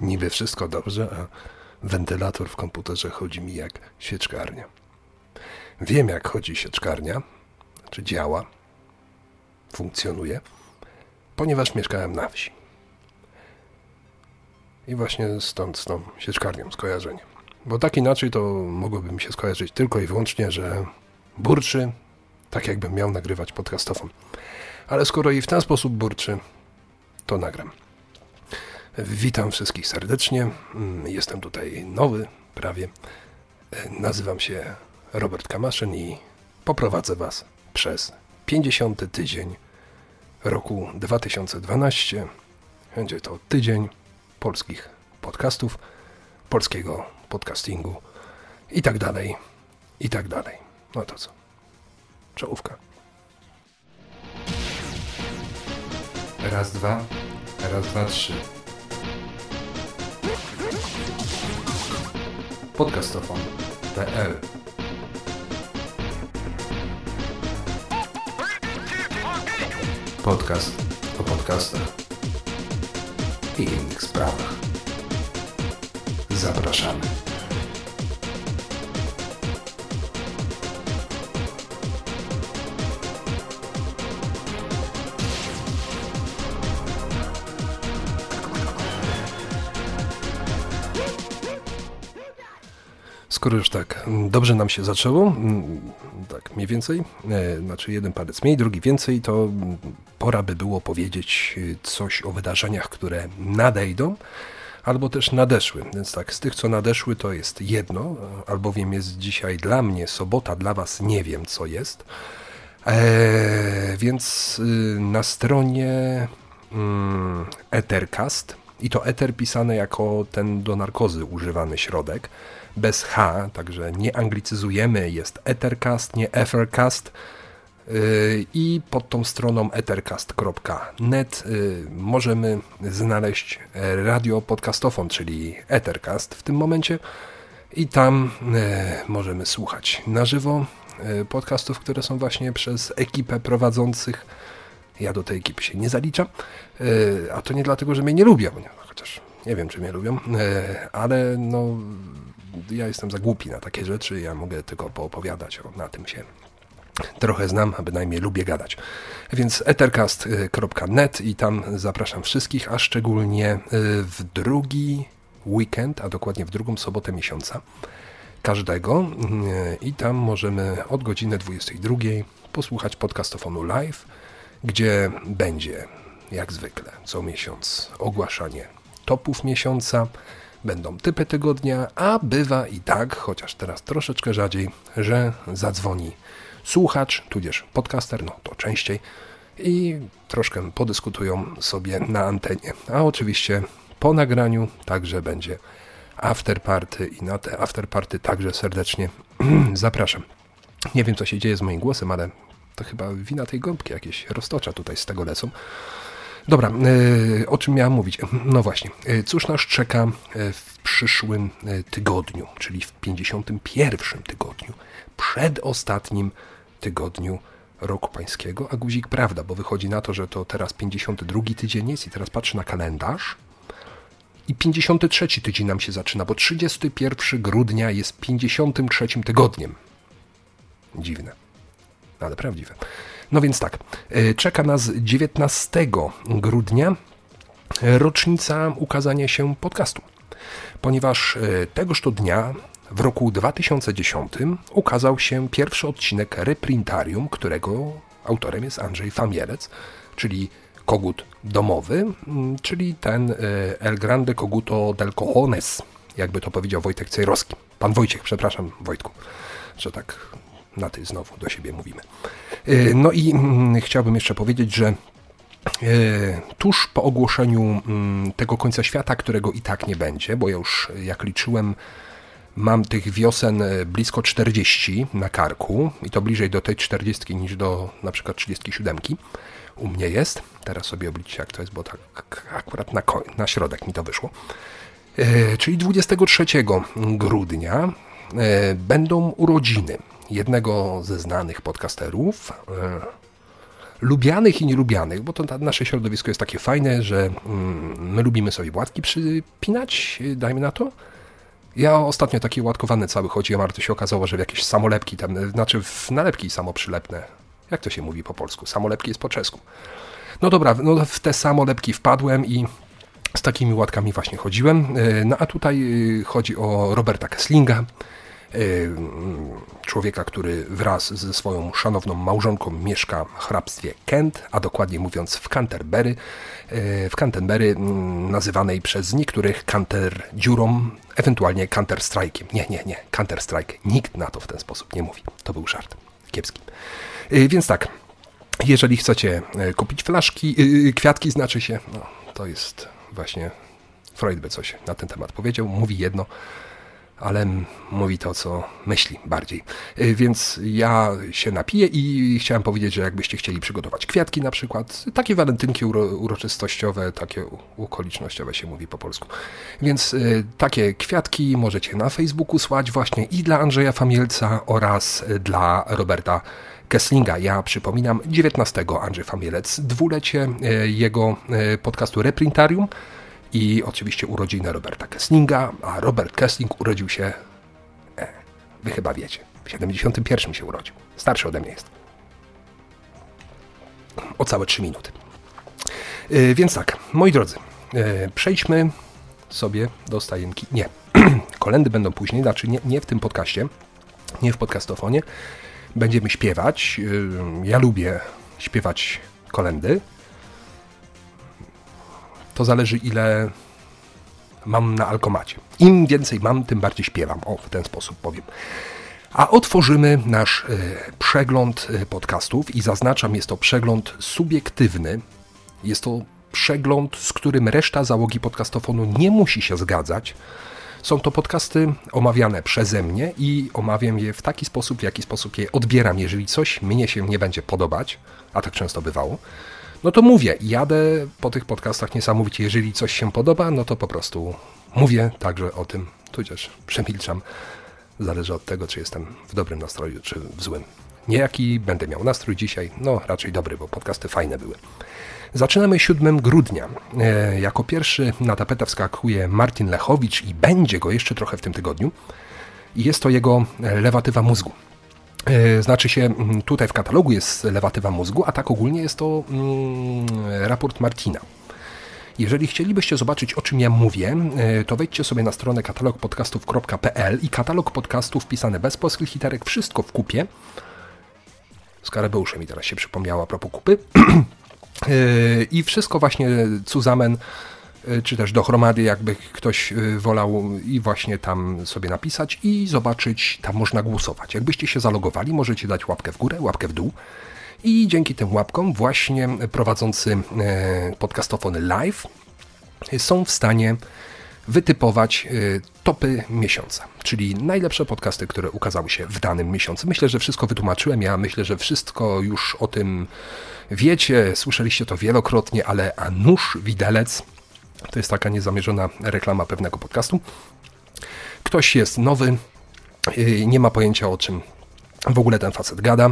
Niby wszystko dobrze, a wentylator w komputerze chodzi mi jak sieczkarnia. Wiem, jak chodzi sieczkarnia, czy działa, funkcjonuje, ponieważ mieszkałem na wsi. I właśnie stąd z tą sieczkarnią skojarzenie. Bo tak inaczej to mogłoby mi się skojarzyć tylko i wyłącznie, że burczy, tak jakbym miał nagrywać podcastową. Ale skoro i w ten sposób burczy, to nagram. Witam wszystkich serdecznie. Mm, jestem tutaj nowy, prawie. Nazywam się Robert Kamaszyn i poprowadzę Was przez 50. tydzień roku 2012. Będzie to tydzień polskich podcastów, polskiego podcastingu i tak dalej, i tak dalej. No to co? Czołówka. Raz, dwa, raz, dwa, trzy. Podcastofon.pl Podcast o podcastach i innych sprawach. Zapraszamy. Skoro już tak dobrze nam się zaczęło, mm, tak mniej więcej, e, znaczy jeden palec mniej, drugi więcej, to pora by było powiedzieć e, coś o wydarzeniach, które nadejdą albo też nadeszły. Więc tak, z tych, co nadeszły, to jest jedno, albowiem jest dzisiaj dla mnie sobota, dla Was nie wiem, co jest. E, więc y, na stronie mm, Ethercast, i to Ether pisane jako ten do narkozy używany środek, bez H, także nie anglicyzujemy, jest Ethercast, nie Ethercast. Y, I pod tą stroną ethercast.net y, możemy znaleźć radio podcastofon, czyli Ethercast w tym momencie. I tam y, możemy słuchać na żywo podcastów, które są właśnie przez ekipę prowadzących. Ja do tej ekipy się nie zaliczam, a to nie dlatego, że mnie nie lubią, chociaż nie wiem, czy mnie lubią, ale no ja jestem za głupi na takie rzeczy, ja mogę tylko poopowiadać, o, na tym się trochę znam, a bynajmniej lubię gadać. Więc ethercast.net i tam zapraszam wszystkich, a szczególnie y, w drugi weekend, a dokładnie w drugą sobotę miesiąca każdego y, i tam możemy od godziny 22 posłuchać podcastofonu live, gdzie będzie jak zwykle co miesiąc ogłaszanie topów miesiąca, będą typy tygodnia, a bywa i tak, chociaż teraz troszeczkę rzadziej, że zadzwoni słuchacz, tudzież podcaster, no to częściej, i troszkę podyskutują sobie na antenie. A oczywiście po nagraniu także będzie afterparty i na te afterparty także serdecznie zapraszam. Nie wiem, co się dzieje z moim głosem, ale to chyba wina tej gąbki jakieś roztocza tutaj z tego lecą. Dobra, e, o czym miałem mówić? No właśnie, e, cóż nas czeka e, w przyszłym tygodniu, czyli w 51 tygodniu, przedostatnim tygodniu roku pańskiego, a guzik prawda, bo wychodzi na to, że to teraz 52 tydzień jest i teraz patrzę na kalendarz i 53 tydzień nam się zaczyna, bo 31 grudnia jest 53 tygodniem. Dziwne, ale prawdziwe. No więc tak, e, czeka nas 19 grudnia rocznica ukazania się podcastu, ponieważ e, tegoż to dnia w roku 2010 ukazał się pierwszy odcinek Reprintarium, którego autorem jest Andrzej Famielec, czyli kogut domowy, czyli ten e, El Grande Coguto del Cojones, jakby to powiedział Wojtek Cejrowski. Pan Wojciech, przepraszam Wojtku, że tak na ty znowu do siebie mówimy. E, no i mm, chciałbym jeszcze powiedzieć, że e, tuż po ogłoszeniu mm, tego końca świata, którego i tak nie będzie, bo ja już jak liczyłem, mam tych wiosen e, blisko 40 na karku i to bliżej do tej 40 niż do na przykład 37 u mnie jest. Teraz sobie obliczcie jak to jest, bo tak akurat na, na środek mi to wyszło. Czyli 23 grudnia będą urodziny jednego ze znanych podcasterów, lubianych i nielubianych, bo to nasze środowisko jest takie fajne, że mm, my lubimy sobie łatki przypinać, dajmy na to. Ja ostatnio taki łatkowany cały chodziłem, ale to się okazało, że w jakieś samolepki, tam, znaczy w nalepki samoprzylepne. Jak to się mówi po polsku? Samolepki jest po czesku. No dobra, no w te samolepki wpadłem i z takimi łatkami właśnie chodziłem. E, no a tutaj e, chodzi o Roberta Kesslinga, e, człowieka, który wraz ze swoją szanowną małżonką mieszka w hrabstwie Kent, a dokładnie mówiąc w Canterbury, w Canterbury nazywanej przez niektórych Canter dziurą, ewentualnie Counter Strike'iem. Nie, nie, nie, Counter Strike. Nikt na to w ten sposób nie mówi. To był żart. Kiepski. Więc tak, jeżeli chcecie kupić flaszki, kwiatki znaczy się, no, to jest właśnie Freud by coś na ten temat powiedział. Mówi jedno, ale mówi to, co myśli bardziej. Y, więc ja się napiję i chciałem powiedzieć, że jakbyście chcieli przygotować kwiatki na przykład, takie walentynki uro, uroczystościowe, takie okolicznościowe się mówi po polsku. Więc y, takie kwiatki możecie na Facebooku słać właśnie i dla Andrzeja Famielca oraz dla Roberta Kesslinga. Ja przypominam 19 Andrzej Famielec, dwulecie jego podcastu Reprintarium i oczywiście urodziny Roberta Kesslinga, a Robert Kessling urodził się, e, wy chyba wiecie, w 71 się urodził. Starszy ode mnie jest. O całe 3 minuty. E, więc tak, moi drodzy, e, przejdźmy sobie do stajenki. Nie, kolendy będą później, znaczy nie, nie w tym podcaście, nie w podcastofonie, będziemy śpiewać. Ja lubię śpiewać kolendy. To zależy ile mam na alkomacie. Im więcej mam, tym bardziej śpiewam. O, w ten sposób powiem. A otworzymy nasz przegląd podcastów i zaznaczam, jest to przegląd subiektywny. Jest to przegląd, z którym reszta załogi podcastofonu nie musi się zgadzać. Są to podcasty omawiane przeze mnie i omawiam je w taki sposób, w jaki sposób je odbieram. Jeżeli coś mnie się nie będzie podobać, a tak często bywało, no to mówię, jadę po tych podcastach niesamowicie. Jeżeli coś się podoba, no to po prostu mówię także o tym, tudzież przemilczam. Zależy od tego, czy jestem w dobrym nastroju, czy w złym. Nie jaki będę miał nastrój dzisiaj, no raczej dobry, bo podcasty fajne były. Zaczynamy 7 grudnia. E, jako pierwszy na tapetę wskakuje Martin Lechowicz i będzie go jeszcze trochę w tym tygodniu. I jest to jego lewatywa mózgu. E, znaczy się, tutaj w katalogu jest lewatywa mózgu, a tak ogólnie jest to mm, raport Martina. Jeżeli chcielibyście zobaczyć, o czym ja mówię, e, to wejdźcie sobie na stronę katalogpodcastów.pl i katalog podcastów wpisane bez polskich literek, wszystko w kupie. Z mi teraz się przypomniała a propos kupy. E, I wszystko właśnie Cuzamen, czy też do chromady, jakby ktoś e, wolał i właśnie tam sobie napisać i zobaczyć, tam można głosować. Jakbyście się zalogowali, możecie dać łapkę w górę, łapkę w dół. I dzięki tym łapkom właśnie prowadzący podcastofony live są w stanie wytypować topy miesiąca, czyli najlepsze podcasty, które ukazały się w danym miesiącu. Myślę, że wszystko wytłumaczyłem. Ja myślę, że wszystko już o tym Wiecie, słyszeliście to wielokrotnie, ale a nóż widelec to jest taka niezamierzona reklama pewnego podcastu. Ktoś jest nowy, nie ma pojęcia o czym w ogóle ten facet gada.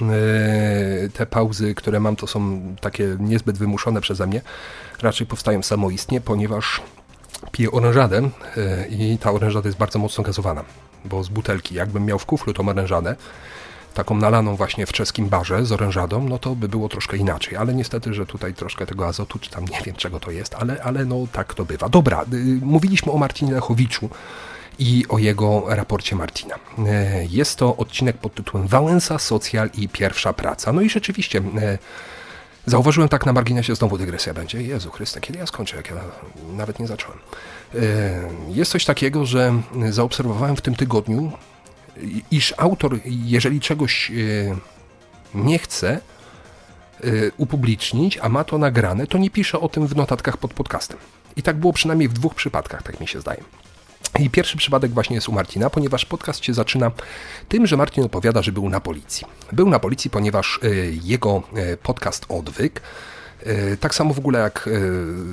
Y, te pauzy, które mam, to są takie niezbyt wymuszone przeze mnie. Raczej powstają samoistnie, ponieważ piję orężadę y, i ta orężada jest bardzo mocno gazowana, bo z butelki, jakbym miał w kuflu tą orężadę, taką nalaną właśnie w czeskim barze z orężadą, no to by było troszkę inaczej. Ale niestety, że tutaj troszkę tego azotu, czy tam nie wiem czego to jest, ale, ale no tak to bywa. Dobra, y, mówiliśmy o Martinie Lechowiczu i o jego raporcie Martina. Y, jest to odcinek pod tytułem Wałęsa, socjal i pierwsza praca. No i rzeczywiście y, zauważyłem tak na marginesie, znowu dygresja będzie. Jezu Chryste, kiedy ja skończę, jak ja nawet nie zacząłem. Jest coś takiego, że zaobserwowałem w tym tygodniu iż autor, jeżeli czegoś e, nie chce e, upublicznić, a ma to nagrane, to nie pisze o tym w notatkach pod podcastem. I tak było przynajmniej w dwóch przypadkach, tak mi się zdaje. I pierwszy przypadek właśnie jest u Martina, ponieważ podcast się zaczyna tym, że Martin opowiada, że był na policji. Był na policji, ponieważ e, jego podcast Odwyk, tak samo w ogóle jak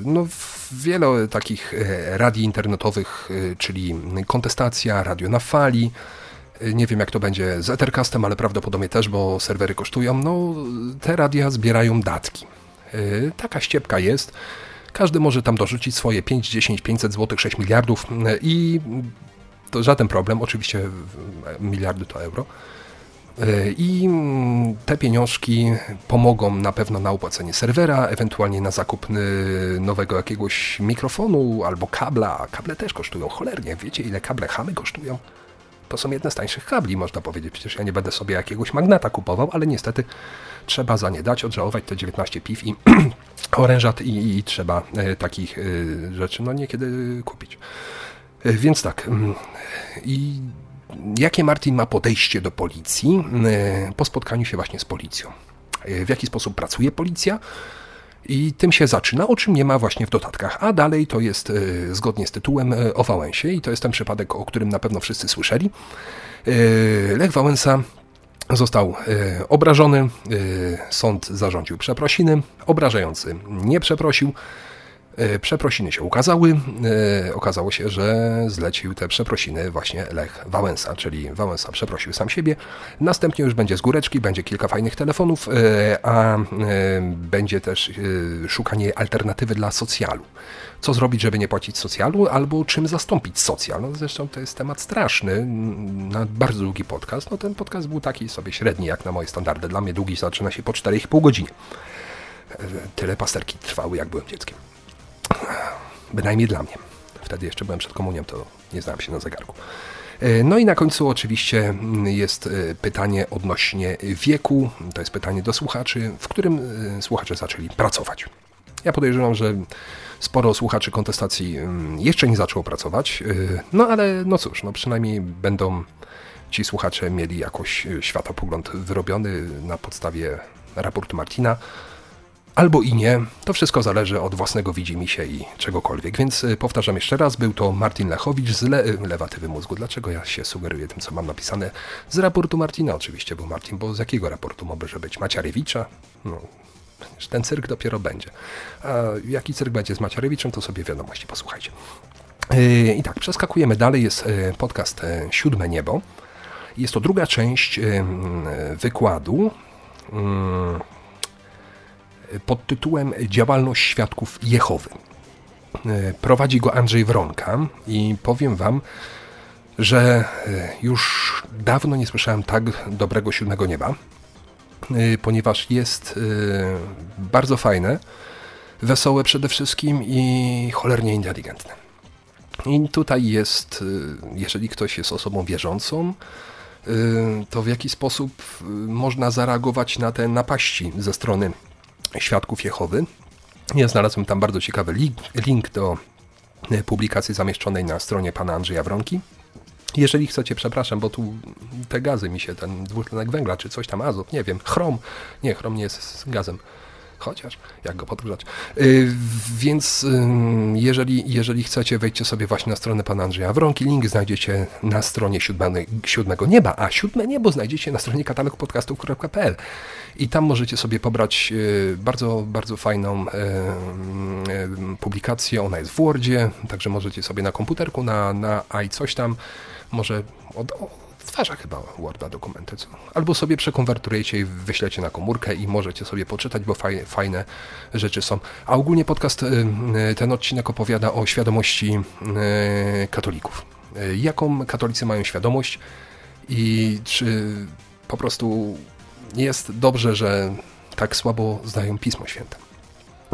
no, wiele takich radii internetowych, czyli Kontestacja, Radio na Fali, Nie wiem jak to będzie z Ethercastem, ale prawdopodobnie też, bo serwery kosztują. No, te radia zbierają datki. Taka ściepka jest. Każdy może tam dorzucić swoje 5, 10, 500 zł, 6 miliardów i to żaden problem. Oczywiście miliardy to euro. I te pieniążki pomogą na pewno na opłacenie serwera, ewentualnie na zakup nowego jakiegoś mikrofonu albo kabla. Kable też kosztują cholernie. Wiecie ile kable chamy kosztują? To są jedne z tańszych kabli, można powiedzieć. Przecież ja nie będę sobie jakiegoś magnata kupował, ale niestety trzeba za nie dać, odżałować te 19 piw i orężat i, i trzeba e, takich e, rzeczy no niekiedy kupić. E, więc tak. Mm, I jakie Martin ma podejście do policji po spotkaniu się właśnie z policją? W jaki sposób pracuje policja? I tym się zaczyna, o czym nie ma właśnie w dodatkach. A dalej to jest zgodnie z tytułem o Wałęsie i to jest ten przypadek, o którym na pewno wszyscy słyszeli. Lech Wałęsa Został obrażony, sąd zarządził przeprosiny, obrażający nie przeprosił, Przeprosiny się ukazały. Okazało się, że zlecił te przeprosiny właśnie Lech Wałęsa, czyli Wałęsa przeprosił sam siebie. Następnie już będzie z góreczki, będzie kilka fajnych telefonów, a będzie też szukanie alternatywy dla socjalu co zrobić, żeby nie płacić socjalu, albo czym zastąpić socjal. No zresztą to jest temat straszny, na bardzo długi podcast. No ten podcast był taki sobie średni, jak na moje standardy. Dla mnie długi zaczyna się po 4,5 godziny. Tyle pasterki trwały, jak byłem dzieckiem. Bynajmniej dla mnie. Wtedy jeszcze byłem przed komunią, to nie znałem się na zegarku. No i na końcu oczywiście jest pytanie odnośnie wieku. To jest pytanie do słuchaczy, w którym słuchacze zaczęli pracować. Ja podejrzewam, że sporo słuchaczy kontestacji mm, jeszcze nie zaczęło pracować, no ale no cóż, no przynajmniej będą ci słuchacze mieli jakoś światopogląd wyrobiony na podstawie raportu Martina. Albo i nie, to wszystko zależy od własnego widzimisię i czegokolwiek. Więc y, powtarzam jeszcze raz, był to Martin Lechowicz z Le Lewatywy Mózgu. Dlaczego ja się sugeruję tym, co mam napisane? Z raportu Martina oczywiście, był Martin, bo z jakiego raportu może być? Maciarewicza? No, ten cyrk dopiero będzie. A jaki cyrk będzie z Macierewiczem, to sobie wiadomości posłuchajcie. Yy, I tak, przeskakujemy dalej. Jest podcast Siódme Niebo. Jest to druga część wykładu pod tytułem Działalność Świadków Jehowy. Prowadzi go Andrzej Wronka i powiem Wam, że już dawno nie słyszałem tak dobrego siódmego nieba. Y, ponieważ jest bardzo fajne, wesołe przede wszystkim i cholernie inteligentne. I tutaj jest, jeżeli ktoś jest osobą wierzącą, to w jaki sposób można zareagować na te napaści ze strony świadków Jehowy. Ja znalazłem tam bardzo ciekawy link, link do publikacji zamieszczonej na stronie pana Andrzeja Wronki. Jeżeli chcecie, przepraszam, bo tu te gazy mi się, ten dwutlenek węgla, czy coś tam, azot, nie wiem, chrom, nie, chrom nie jest gazem, chociaż jak go podgrzać. Yy, więc jeżeli, jeżeli chcecie, wejdźcie sobie właśnie na stronę pana Andrzeja Wronki, link znajdziecie na stronie siódmego, siódmego nieba, a siódme niebo znajdziecie na stronie katalogpodcastów.pl i tam możecie sobie pobrać yy, bardzo, bardzo fajną publikację, ona jest w Wordzie, także możecie sobie na komputerku, na, na i coś tam. Może od, odtwarza chyba Worda dokumenty, co? albo sobie przekonwertujecie i wyślecie na komórkę i możecie sobie poczytać, bo fajne, fajne rzeczy są. A ogólnie podcast, y, y, ten odcinek opowiada o świadomości y, katolików. Jaką katolicy mają świadomość i czy po prostu jest dobrze, że tak słabo zdają Pismo Święte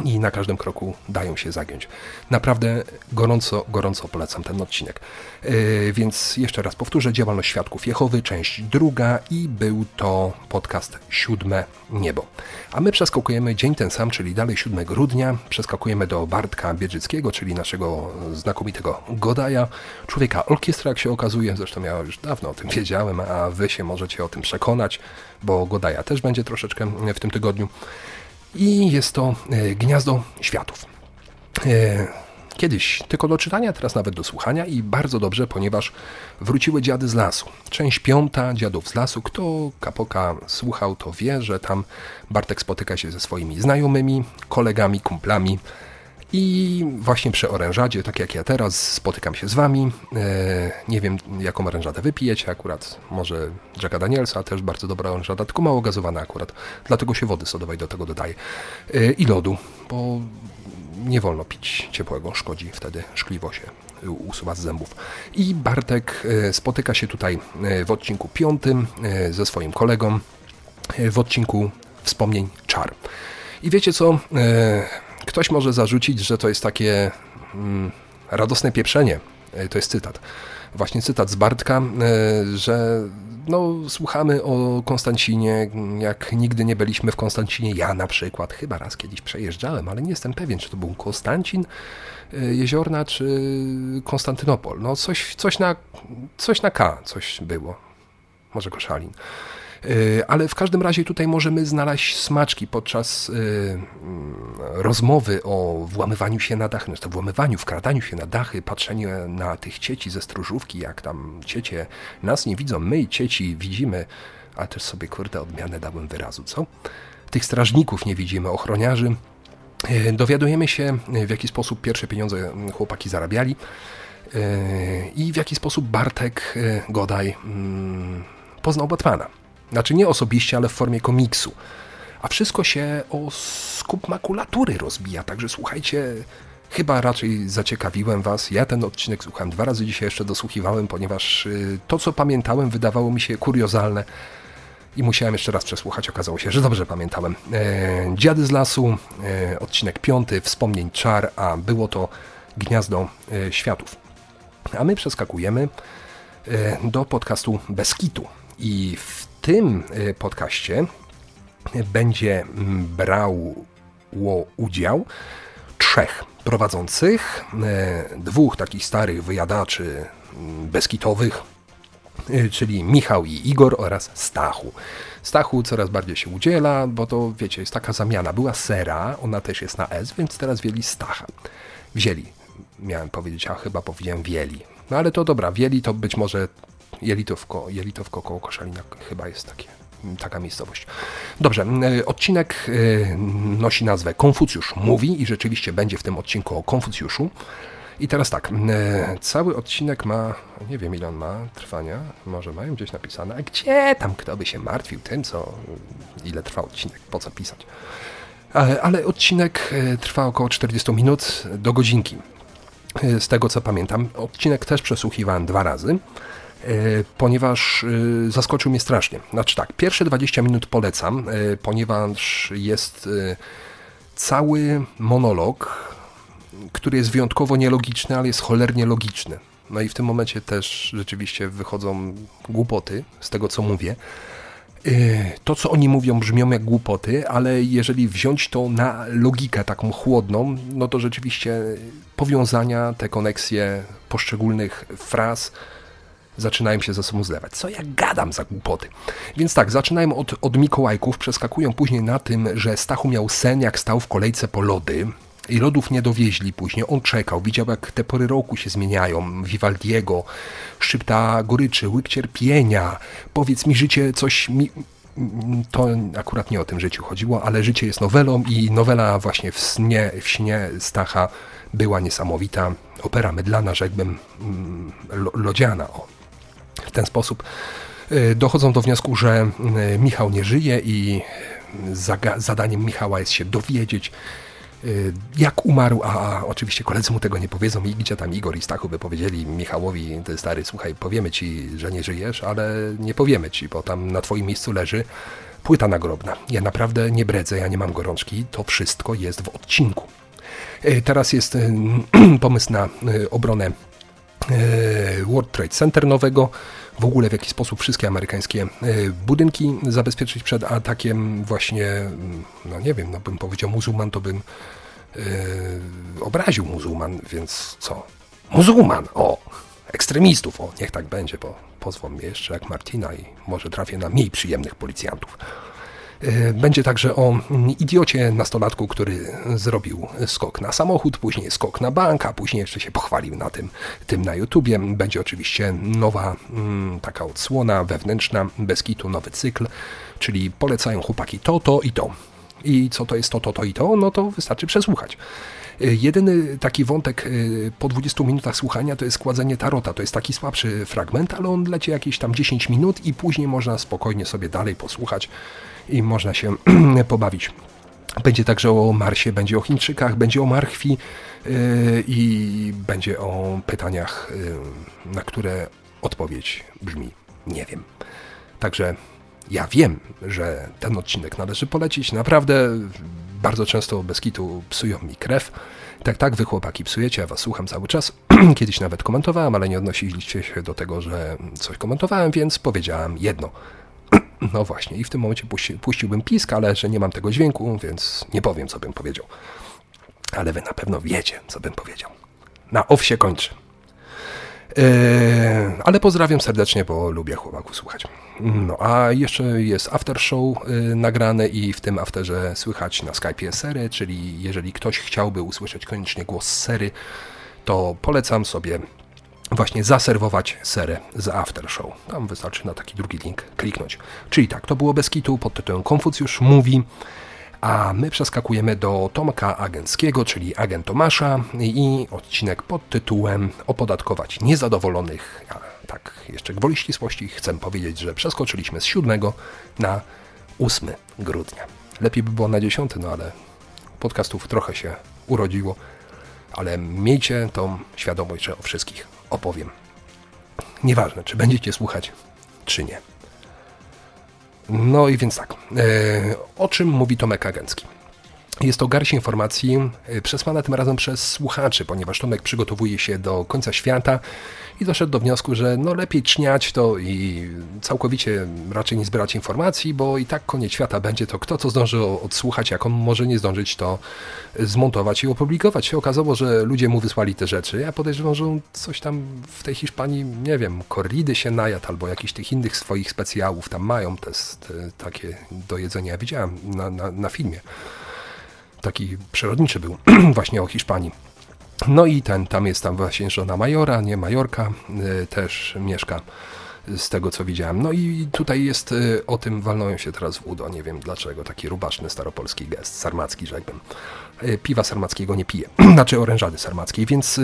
i na każdym kroku dają się zagiąć. Naprawdę gorąco, gorąco polecam ten odcinek. Yy, więc jeszcze raz powtórzę, działalność Świadków Jehowy, część druga i był to podcast Siódme Niebo. A my przeskakujemy dzień ten sam, czyli dalej 7 grudnia, przeskakujemy do Bartka Biedrzyckiego, czyli naszego znakomitego Godaja, człowieka orkiestra, jak się okazuje, zresztą ja już dawno o tym wiedziałem, a wy się możecie o tym przekonać, bo Godaja też będzie troszeczkę w tym tygodniu i jest to e, Gniazdo Światów. E, kiedyś tylko do czytania, teraz nawet do słuchania i bardzo dobrze, ponieważ wróciły Dziady z lasu. Część piąta Dziadów z lasu. Kto Kapoka słuchał, to wie, że tam Bartek spotyka się ze swoimi znajomymi, kolegami, kumplami I właśnie przy orężadzie, tak jak ja teraz, spotykam się z wami. E, nie wiem, jaką orężadę wypijecie akurat. Może Jacka Danielsa, też bardzo dobra orężada, tylko mało gazowana akurat. Dlatego się wody sodowej do tego dodaje. E, I lodu, bo nie wolno pić ciepłego, szkodzi wtedy szkliwo się usuwa z zębów. I Bartek e, spotyka się tutaj w odcinku piątym ze swoim kolegą w odcinku wspomnień czar. I wiecie co? Ktoś może zarzucić, że to jest takie mm, radosne pieprzenie. E, to jest cytat. Właśnie cytat z Bartka, e, że no, słuchamy o Konstancinie, jak nigdy nie byliśmy w Konstancinie. Ja na przykład chyba raz kiedyś przejeżdżałem, ale nie jestem pewien, czy to był Konstancin e, Jeziorna, czy Konstantynopol. No coś, coś, na, coś na K coś było. Może Koszalin. E, ale w każdym razie tutaj możemy znaleźć smaczki podczas e, mm, rozmowy o włamywaniu się na dachy, znaczy włamywaniu, wkradaniu się na dachy, patrzenie na tych cieci ze stróżówki, jak tam ciecie nas nie widzą, my cieci widzimy, a też sobie kurde odmianę dałem wyrazu, co? Tych strażników nie widzimy, ochroniarzy. E, dowiadujemy się, w jaki sposób pierwsze pieniądze chłopaki zarabiali i w jaki sposób Bartek Godaj mm, poznał Batmana. Znaczy nie osobiście, ale w formie komiksu. A wszystko się o skup makulatury rozbija, także słuchajcie, chyba raczej zaciekawiłem Was. Ja ten odcinek słuchałem dwa razy dzisiaj jeszcze dosłuchiwałem, ponieważ y, to, co pamiętałem, wydawało mi się kuriozalne i musiałem jeszcze raz przesłuchać. Okazało się, że dobrze pamiętałem. E, Dziady z lasu, e, odcinek piąty, wspomnień czar, a było to Gniazdo e, Światów. A my przeskakujemy do podcastu Beskitu. I w tym y, podcaście będzie mm, brało udział trzech prowadzących, y, dwóch takich starych wyjadaczy mm, beskitowych, y, czyli Michał i Igor oraz Stachu. Stachu coraz bardziej się udziela, bo to wiecie, jest taka zamiana. Była Sera, ona też jest na S, więc teraz wzięli Stacha. Wzięli, miałem powiedzieć, a chyba powiedziałem Wieli. No ale to dobra, Wieli to być może Jelitowko, Jelitowko koło Koszalina chyba jest takie, taka miejscowość. Dobrze, e, odcinek e, nosi nazwę Konfucjusz mówi i rzeczywiście będzie w tym odcinku o Konfucjuszu. I teraz tak, e, cały odcinek ma, nie wiem ile on ma trwania, może mają gdzieś napisane, a gdzie tam kto by się martwił tym, co, ile trwa odcinek, po co pisać. Ale odcinek trwa około 40 minut do godzinki. Z tego co pamiętam, odcinek też przesłuchiwałem dwa razy. E, ponieważ e, zaskoczył mnie strasznie. Znaczy tak, pierwsze 20 minut polecam, e, ponieważ jest cały monolog, który jest wyjątkowo nielogiczny, ale jest cholernie logiczny. No i w tym momencie też rzeczywiście wychodzą głupoty z tego, co mówię. To, co oni mówią, brzmią jak głupoty, ale jeżeli wziąć to na logikę taką chłodną, no to rzeczywiście powiązania, te koneksje poszczególnych fraz, zaczynają się ze sobą zlewać. Co ja gadam za głupoty? Więc tak, zaczynają od, od Mikołajków, przeskakują później na tym, że Stachu miał sen, jak stał w kolejce po lody. I lodów nie dowieźli później. On czekał, widział jak te pory roku się zmieniają. Vivaldiego, szczypta goryczy, łyk cierpienia. Powiedz mi, życie coś mi, to akurat nie o tym życiu chodziło, ale życie jest nowelą i nowela właśnie w śnie, w śnie Stacha była niesamowita. Opera mydlana, rzekłbym, mm, lodziana. O w ten sposób y, dochodzą do wniosku, że y, Michał nie żyje i zadaniem Michała jest się dowiedzieć, jak umarł, a oczywiście koledzy mu tego nie powiedzą i gdzie tam Igor i Stachu by powiedzieli Michałowi, ty stary, słuchaj, powiemy ci, że nie żyjesz, ale nie powiemy ci, bo tam na twoim miejscu leży płyta nagrobna. Ja naprawdę nie bredzę, ja nie mam gorączki, to wszystko jest w odcinku. Teraz jest pomysł na obronę E, World Trade Center nowego, w ogóle w jaki sposób wszystkie amerykańskie e, budynki zabezpieczyć przed atakiem właśnie, mm, no nie wiem, no bym powiedział muzułman, to bym yy, obraził muzułman, więc co? Muzułman, o! Ekstremistów, o, niech tak będzie, bo pozwą mnie jeszcze jak Martina i może trafię na mniej przyjemnych policjantów. E, będzie także o idiocie nastolatku, który zrobił skok na samochód, później skok na bank, a później jeszcze się pochwalił na tym, tym na YouTubie. Będzie oczywiście nowa mm, taka odsłona wewnętrzna, bez kitu, nowy cykl, czyli polecają chłopaki to, to i to. I co to jest to, to, to i to, no to wystarczy przesłuchać. Jedyny taki wątek po 20 minutach słuchania to jest składzenie tarota. To jest taki słabszy fragment, ale on leci jakieś tam 10 minut i później można spokojnie sobie dalej posłuchać i można się pobawić. Będzie także o Marsie, będzie o Chińczykach, będzie o Marchwi i będzie o pytaniach, na które odpowiedź brzmi nie wiem. Także ja wiem, że ten odcinek należy polecić. Naprawdę bardzo często bez kitu psują mi krew. Tak, tak, wy chłopaki psujecie, ja was słucham cały czas. Kiedyś nawet komentowałem, ale nie odnosiliście się do tego, że coś komentowałem, więc powiedziałem jedno. No właśnie, i w tym momencie puści, puściłbym pisk, ale że nie mam tego dźwięku, więc nie powiem, co bym powiedział. Ale wy na pewno wiecie, co bym powiedział. Na off się kończy. Yy, ale pozdrawiam serdecznie, bo lubię chłopaków słuchać. No a jeszcze jest after show yy, nagrane i w tym afterze słychać na Skype'ie Sery, czyli jeżeli ktoś chciałby usłyszeć koniecznie głos Sery, to polecam sobie właśnie zaserwować serę z after show. Tam wystarczy na taki drugi link kliknąć. Czyli tak, to było bez kitu pod tytułem Konfucjusz mówi. A my przeskakujemy do Tomka Agenckiego, czyli agent Tomasza i odcinek pod tytułem Opodatkować niezadowolonych. Tak, jeszcze gwoli ścisłości chcę powiedzieć, że przeskoczyliśmy z 7 na 8 grudnia. Lepiej by było na 10, no ale podcastów trochę się urodziło. Ale miejcie tą świadomość, że o wszystkich opowiem. Nieważne, czy będziecie słuchać, czy nie. No i więc tak, e, o czym mówi Tomek Agencki? Jest to garść informacji e, przesłana tym razem przez słuchaczy, ponieważ Tomek przygotowuje się do końca świata i doszedł do wniosku, że no lepiej czniać to i całkowicie raczej nie zbierać informacji, bo i tak koniec świata będzie to kto co zdąży odsłuchać, jak on może nie zdążyć to zmontować i opublikować. Się okazało, że ludzie mu wysłali te rzeczy. Ja podejrzewam, że on coś tam w tej Hiszpanii, nie wiem, korridy się najadł albo jakichś tych innych swoich specjałów tam mają te, te takie do jedzenia. Ja widziałem na, na, na filmie. Taki przyrodniczy był właśnie o Hiszpanii. No i ten, tam jest tam właśnie żona majora, nie majorka, y, też mieszka z tego co widziałem. No i tutaj jest y, o tym, walnąłem się teraz w udo, nie wiem dlaczego, taki rubaszny staropolski gest, sarmacki rzekłbym. Y, piwa sarmackiego nie piję, znaczy orężady sarmackiej, więc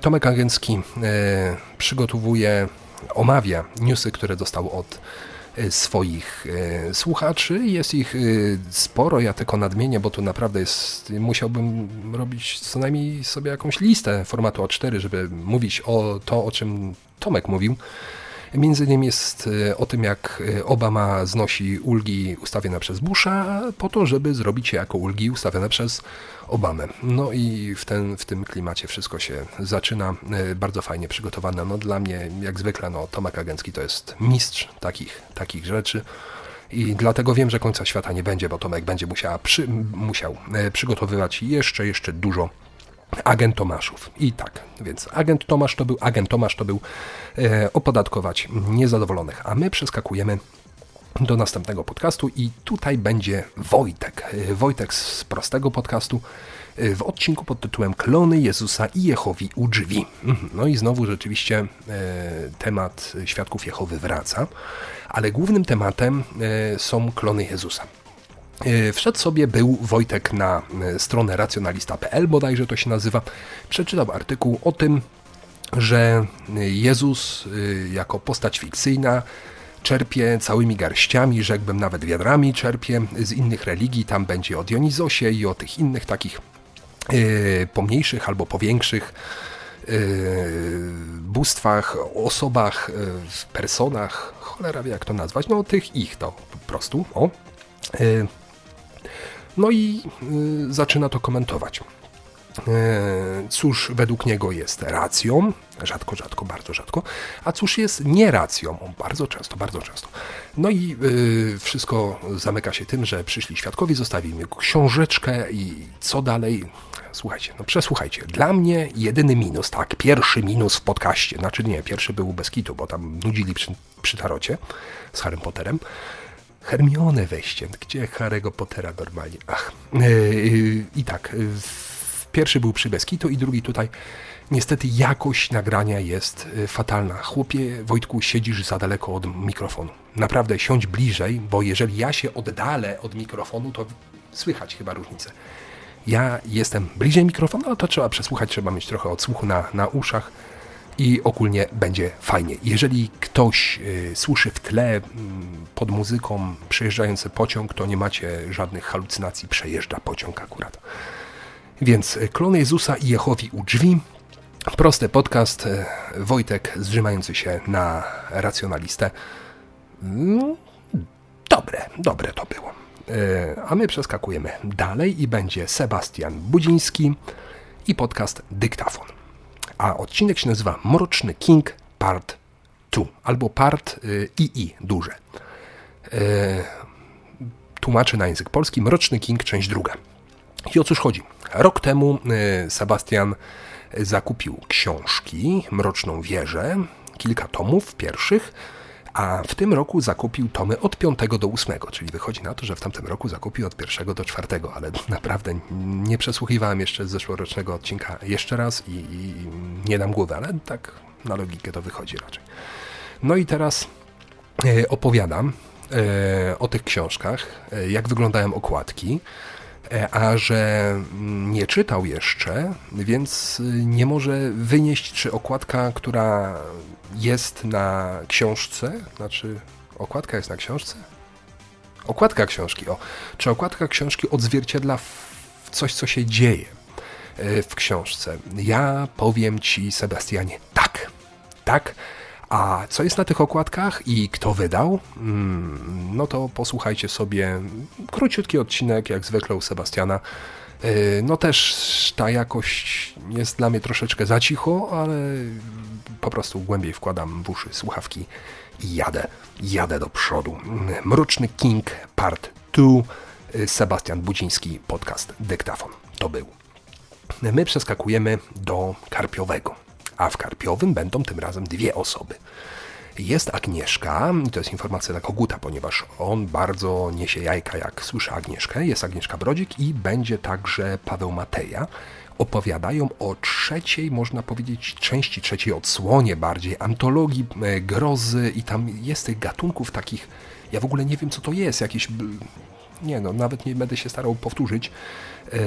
Tomek Agencki przygotowuje, omawia newsy, które dostał od swoich e, słuchaczy. Jest ich e, sporo, ja tylko nadmienię, bo to naprawdę jest, musiałbym robić co najmniej sobie jakąś listę formatu A4, żeby mówić o to, o czym Tomek mówił. Między innymi jest o tym, jak Obama znosi ulgi ustawione przez Busha po to, żeby zrobić je jako ulgi ustawione przez Obamę. No i w, ten, w tym klimacie wszystko się zaczyna. E, bardzo fajnie przygotowane. No dla mnie, jak zwykle, no, Tomek Agencki to jest mistrz takich, takich rzeczy. I dlatego wiem, że końca świata nie będzie, bo Tomek będzie musiała przy, musiał e, przygotowywać jeszcze, jeszcze dużo agent Tomaszów. I tak, więc agent Tomasz to był, agent Tomasz to był e, opodatkować niezadowolonych, a my przeskakujemy do następnego podcastu i tutaj będzie Wojtek. Wojtek z prostego podcastu w odcinku pod tytułem Klony Jezusa i Jehowi u drzwi. Mhm, no i znowu rzeczywiście e, temat świadków Jehowy wraca, ale głównym tematem e, są klony Jezusa. E, wszedł sobie, był Wojtek na stronę racjonalista.pl, bodajże to się nazywa. Przeczytał artykuł o tym, że Jezus jako postać fikcyjna czerpie całymi garściami, rzekłbym nawet wiadrami czerpie z innych religii. Tam będzie o Dionizosie i o tych innych takich pomniejszych albo powiększych bóstwach, osobach, personach, cholera wie jak to nazwać, no tych ich to po prostu, o. No i yy, zaczyna to komentować. E, cóż według niego jest racją, rzadko, rzadko, bardzo rzadko, a cóż jest nieracją, bardzo często, bardzo często. No i y, wszystko zamyka się tym, że przyszli świadkowie, zostawimy książeczkę i co dalej? Słuchajcie, no przesłuchajcie. Dla mnie jedyny minus, tak, pierwszy minus w podcaście, znaczy nie, pierwszy był bez kitu, bo tam nudzili przy, przy tarocie z Harrym Potterem. Hermione weźcie, gdzie Harry'ego Pottera normalnie? Ach, yy, i tak, yy, Pierwszy był przy Beskitu i drugi tutaj. Niestety jakość nagrania jest y, fatalna. Chłopie, Wojtku, siedzisz za daleko od mikrofonu. Naprawdę siądź bliżej, bo jeżeli ja się oddalę od mikrofonu, to słychać chyba różnicę. Ja jestem bliżej mikrofonu, ale to trzeba przesłuchać, trzeba mieć trochę odsłuchu na, na uszach i ogólnie będzie fajnie. Jeżeli ktoś y, słyszy w tle y, pod muzyką przejeżdżający pociąg, to nie macie żadnych halucynacji, przejeżdża pociąg akurat. Więc y, klon Jezusa i Jehowi u drzwi. Prosty podcast. Y, Wojtek zrzymający się na racjonalistę. No, dobre, dobre to było. Y, a my przeskakujemy dalej i będzie Sebastian Budziński i podcast Dyktafon a odcinek się nazywa Mroczny King Part 2 albo Part II duże. E, tłumaczę na język polski Mroczny King, część druga. I o cóż chodzi? Rok temu e, Sebastian zakupił książki Mroczną Wieżę, kilka tomów pierwszych, a w tym roku zakupił tomy od 5 do 8, czyli wychodzi na to, że w tamtym roku zakupił od 1 do 4, ale naprawdę nie przesłuchiwałem jeszcze z zeszłorocznego odcinka jeszcze raz i, i nie dam głowy, ale tak na logikę to wychodzi raczej. No i teraz e, opowiadam o tych książkach, e, jak wyglądają okładki, a że nie czytał jeszcze, więc nie może wynieść, czy okładka, która jest na książce, znaczy okładka jest na książce? Okładka książki, o. Czy okładka książki odzwierciedla coś, co się dzieje e, w książce? Ja powiem Ci, Sebastianie, tak. Tak. A co jest na tych okładkach i kto wydał? Mm, no to posłuchajcie sobie króciutki odcinek, jak zwykle u Sebastiana. E, no też ta jakość jest dla mnie troszeczkę za cicho, ale po prostu głębiej wkładam w uszy słuchawki i jadę, jadę do przodu. Mroczny King Part 2, Sebastian Budziński, podcast Dyktafon. To był. My przeskakujemy do Karpiowego, a w Karpiowym będą tym razem dwie osoby. Jest Agnieszka, to jest informacja dla Koguta, ponieważ on bardzo niesie jajka, jak słyszy Agnieszkę. Jest Agnieszka Brodzik i będzie także Paweł Mateja opowiadają o trzeciej, można powiedzieć, części, trzeciej odsłonie bardziej, antologii e, grozy i tam jest tych gatunków takich, ja w ogóle nie wiem co to jest, jakieś, nie no, nawet nie będę się starał powtórzyć, e,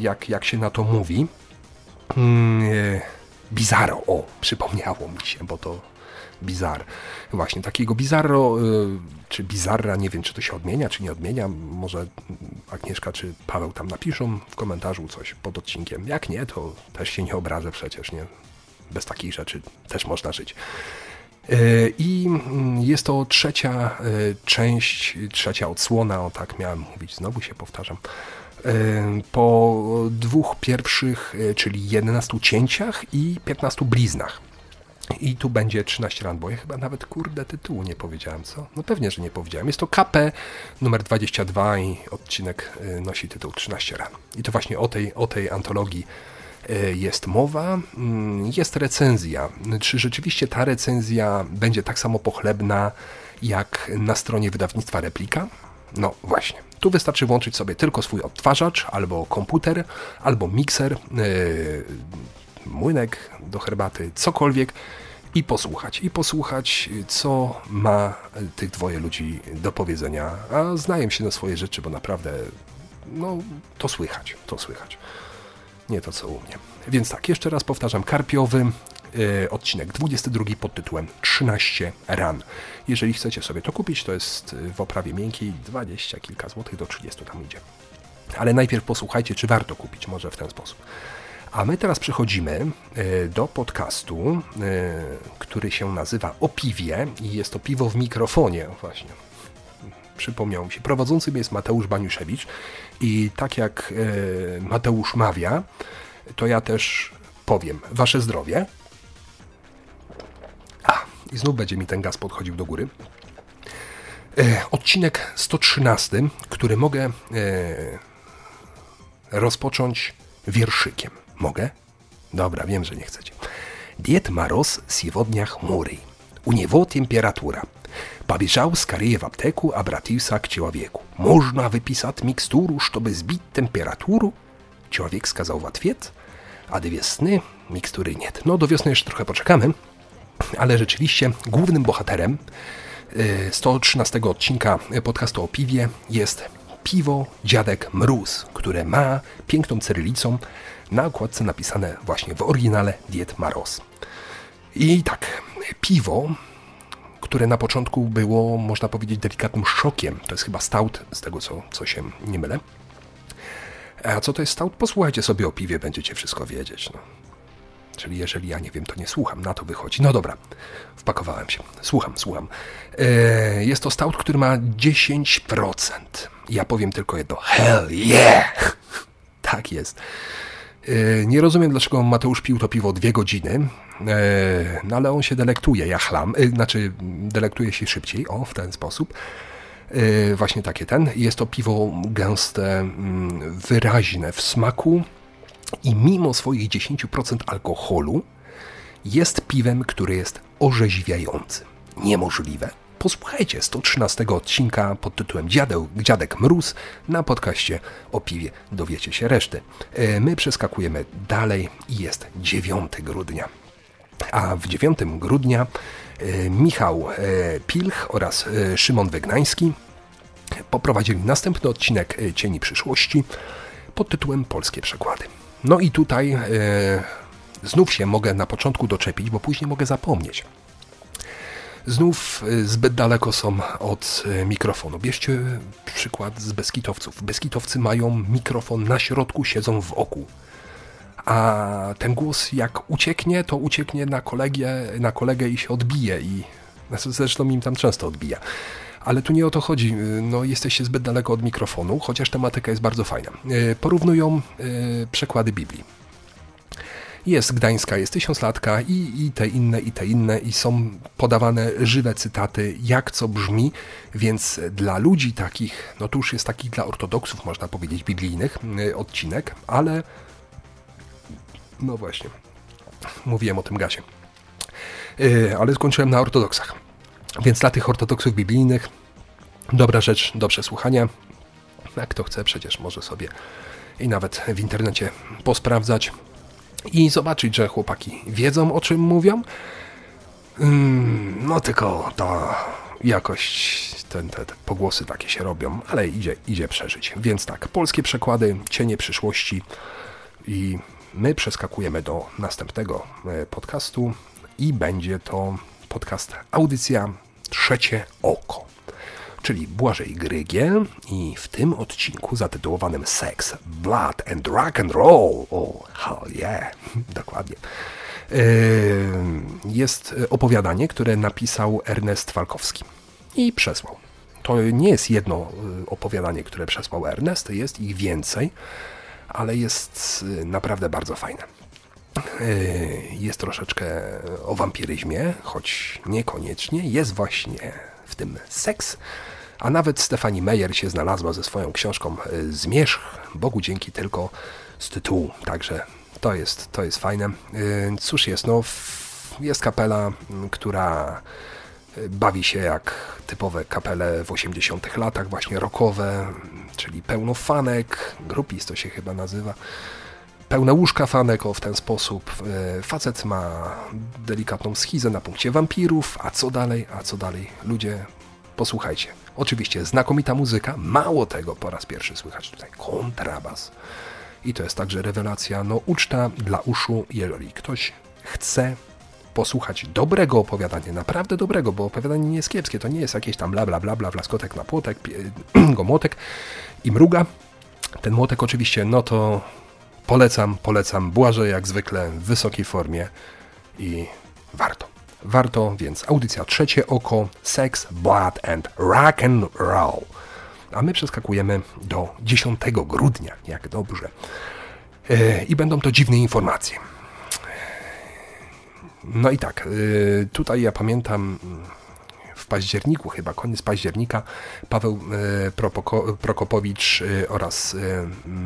jak, jak się na to mówi. Bizarro, o, przypomniało mi się, bo to bizar. Właśnie takiego bizarro, y, czy bizarra, nie wiem czy to się odmienia, czy nie odmienia. Może Agnieszka czy Paweł tam napiszą w komentarzu coś pod odcinkiem. Jak nie, to też się nie obrażę przecież, nie? Bez takich rzeczy też można żyć. Y, I mm, jest to trzecia y, część, trzecia odsłona, o tak miałem mówić, znowu się powtarzam. Po dwóch pierwszych, czyli 11 cięciach i 15 bliznach. I tu będzie 13 ran, bo ja chyba nawet kurde tytułu nie powiedziałem, co? No pewnie, że nie powiedziałem. Jest to KP numer 22 i odcinek y, nosi tytuł 13 ran. I to właśnie o tej, o tej antologii y, jest mowa. Mm, jest recenzja. Czy rzeczywiście ta recenzja będzie tak samo pochlebna jak na stronie wydawnictwa Replika? No właśnie. Tu wystarczy włączyć sobie tylko swój odtwarzacz, albo komputer, albo mikser, yy, młynek do herbaty, cokolwiek i posłuchać, i posłuchać, co ma tych dwoje ludzi do powiedzenia, a znają się na swoje rzeczy, bo naprawdę, no, to słychać, to słychać. Nie to, co u mnie. Więc tak, jeszcze raz powtarzam, Karpiowy, odcinek 22 pod tytułem 13 ran. Jeżeli chcecie sobie to kupić, to jest w oprawie miękkiej 20 kilka złotych do 30 tam idzie. Ale najpierw posłuchajcie, czy warto kupić, może w ten sposób. A my teraz przechodzimy e, do podcastu, który się nazywa O Piwie i jest to piwo w mikrofonie, właśnie. Przypomniał mi się. Prowadzącym jest Mateusz Baniuszewicz i tak jak Mateusz mawia, to ja też powiem Wasze zdrowie A, i znów będzie mi ten gaz podchodził do góry. Odcinek 113, który mogę rozpocząć wierszykiem. Mogę? Dobra, wiem, że nie chcecie. Diet mороз, сегодня хмурый. У него температура. Побежал скорее в аптеку, обратился к человеку. «Можно выписать микстуру, чтобы сбить температуру?» Człowiek skazał w ответ, a do wiosny mikstury nie. No do wiosny jeszcze trochę poczekamy, ale rzeczywiście głównym bohaterem 113 y, odcinka podcastu o piwie jest piwo Dziadek Mróz, które ma piękną cyrylicą na okładce napisane właśnie w oryginale Diet Maros. I tak, piwo, które na początku było, można powiedzieć, delikatnym szokiem. To jest chyba stout, z tego co, co się nie mylę. A co to jest stout? Posłuchajcie sobie o piwie, będziecie wszystko wiedzieć. No. Czyli jeżeli ja nie wiem, to nie słucham, na to wychodzi. No dobra, wpakowałem się. Słucham, słucham. E, jest to stout, który ma 10%. Ja powiem tylko jedno. Hell yeah! tak jest. E, nie rozumiem, dlaczego Mateusz pił to piwo dwie godziny, e, no ale on się delektuje, ja chlam, znaczy delektuje się szybciej, o, w ten sposób. Właśnie takie ten. Jest to piwo gęste, mm, wyraźne w smaku, i mimo swoich 10% alkoholu jest piwem, który jest orzeźwiający. Niemożliwe. Posłuchajcie 113 odcinka pod tytułem Dziadeł, Dziadek Mróz na podcaście o piwie. Dowiecie się reszty. E, my przeskakujemy dalej i jest 9 grudnia. A w 9 grudnia e, Michał e, Pilch oraz Szymon Wegnański poprowadzili następny odcinek Cieni Przyszłości pod tytułem Polskie Przekłady. No i tutaj e, znów się mogę na początku doczepić, bo później mogę zapomnieć. Znów e, zbyt daleko są od e, mikrofonu. Bierzcie przykład z beskitowców. Beskitowcy mają mikrofon na środku, siedzą w oku. A ten głos jak ucieknie, to ucieknie na, kolegę, na kolegę i się odbije. I zresztą im tam często odbija. Ale tu nie o to chodzi. No, jesteście zbyt daleko od mikrofonu, chociaż tematyka jest bardzo fajna. E, porównują e, przekłady Biblii. Jest Gdańska, jest Tysiąclatka i, i te inne, i te inne, i są podawane żywe cytaty, jak co brzmi, więc dla ludzi takich, no to już jest takich dla ortodoksów, można powiedzieć, biblijnych odcinek, ale no właśnie, mówiłem o tym gasie. Ale skończyłem na ortodoksach. Więc dla tych ortodoksów biblijnych dobra rzecz do przesłuchania. Jak kto chce, przecież może sobie i nawet w internecie posprawdzać i zobaczyć, że chłopaki wiedzą o czym mówią. Mm, no tylko to jakoś ten, te, te pogłosy takie się robią, ale idzie, idzie przeżyć. Więc tak, polskie przekłady, cienie przyszłości i my przeskakujemy do następnego e, podcastu i będzie to podcast Audycja Trzecie Oko, czyli Błażej Grygiel i w tym odcinku zatytułowanym Sex, Blood and Rock and Roll, oh hell yeah, dokładnie, yy, jest opowiadanie, które napisał Ernest Falkowski i przesłał. To nie jest jedno yy, opowiadanie, które przesłał Ernest, jest ich więcej, ale jest yy, naprawdę bardzo fajne. Jest troszeczkę o wampiryzmie, choć niekoniecznie. Jest właśnie w tym seks. A nawet Stefani Meyer się znalazła ze swoją książką yy, Zmierzch, Bogu dzięki tylko z tytułu. Także to jest, to jest fajne. Yy, cóż jest, no jest kapela, która bawi się jak typowe kapele w 80 latach, właśnie rockowe, czyli pełno fanek, grupis to się chyba nazywa pełne łóżka fanek o w ten sposób. E, facet ma delikatną schizę na punkcie wampirów, a co dalej, a co dalej? Ludzie, posłuchajcie. Oczywiście znakomita muzyka, mało tego po raz pierwszy słychać tutaj kontrabas. I to jest także rewelacja, no uczta dla uszu, jeżeli ktoś chce posłuchać dobrego opowiadania, naprawdę dobrego, bo opowiadanie nie jest kiepskie, to nie jest jakieś tam bla bla bla bla, wlaskotek na płotek, go młotek i mruga. Ten młotek oczywiście, no to Polecam, polecam. Błażej jak zwykle w wysokiej formie i warto. Warto, więc audycja Trzecie Oko, Sex, Blood and Rock and Roll. A my przeskakujemy do 10 grudnia, jak dobrze. E, I będą to dziwne informacje. No i tak, e, tutaj ja pamiętam październiku, chyba koniec października, Paweł e, Prokopowicz oraz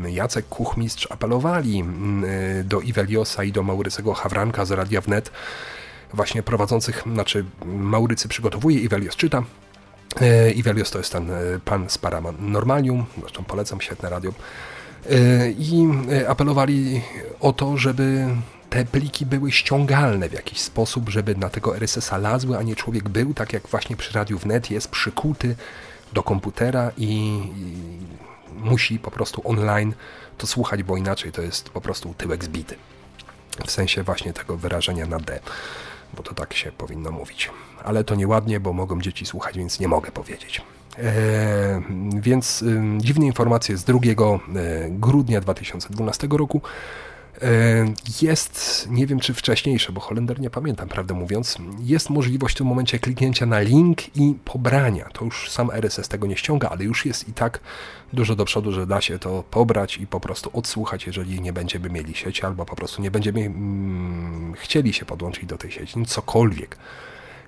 Jacek Kuchmistrz apelowali do Iweliosa i do Maurycego Hawranka z Radia Wnet, właśnie prowadzących, znaczy Maurycy przygotowuje, Iwelios czyta, Iwelios to jest ten pan z Paranormalium, zresztą polecam, świetne radio. I apelowali o to, żeby te pliki były ściągalne w jakiś sposób, żeby na tego RSS-a lazły, a nie człowiek był, tak jak właśnie przy Radiu Wnet jest przykuty do komputera i, i musi po prostu online to słuchać, bo inaczej to jest po prostu tyłek zbity. W sensie właśnie tego wyrażenia na D, bo to tak się powinno mówić. Ale to nieładnie, bo mogą dzieci słuchać, więc nie mogę powiedzieć. E, więc e, dziwne informacje z 2 e, grudnia 2012 roku. E, jest, nie wiem czy wcześniejsze, bo Holender nie pamiętam, prawdę mówiąc, jest możliwość w tym momencie kliknięcia na link i pobrania. To już sam RSS tego nie ściąga, ale już jest i tak dużo do przodu, że da się to pobrać i po prostu odsłuchać, jeżeli nie będziemy mieli sieci, albo po prostu nie będziemy mm, chcieli się podłączyć do tej sieci, no cokolwiek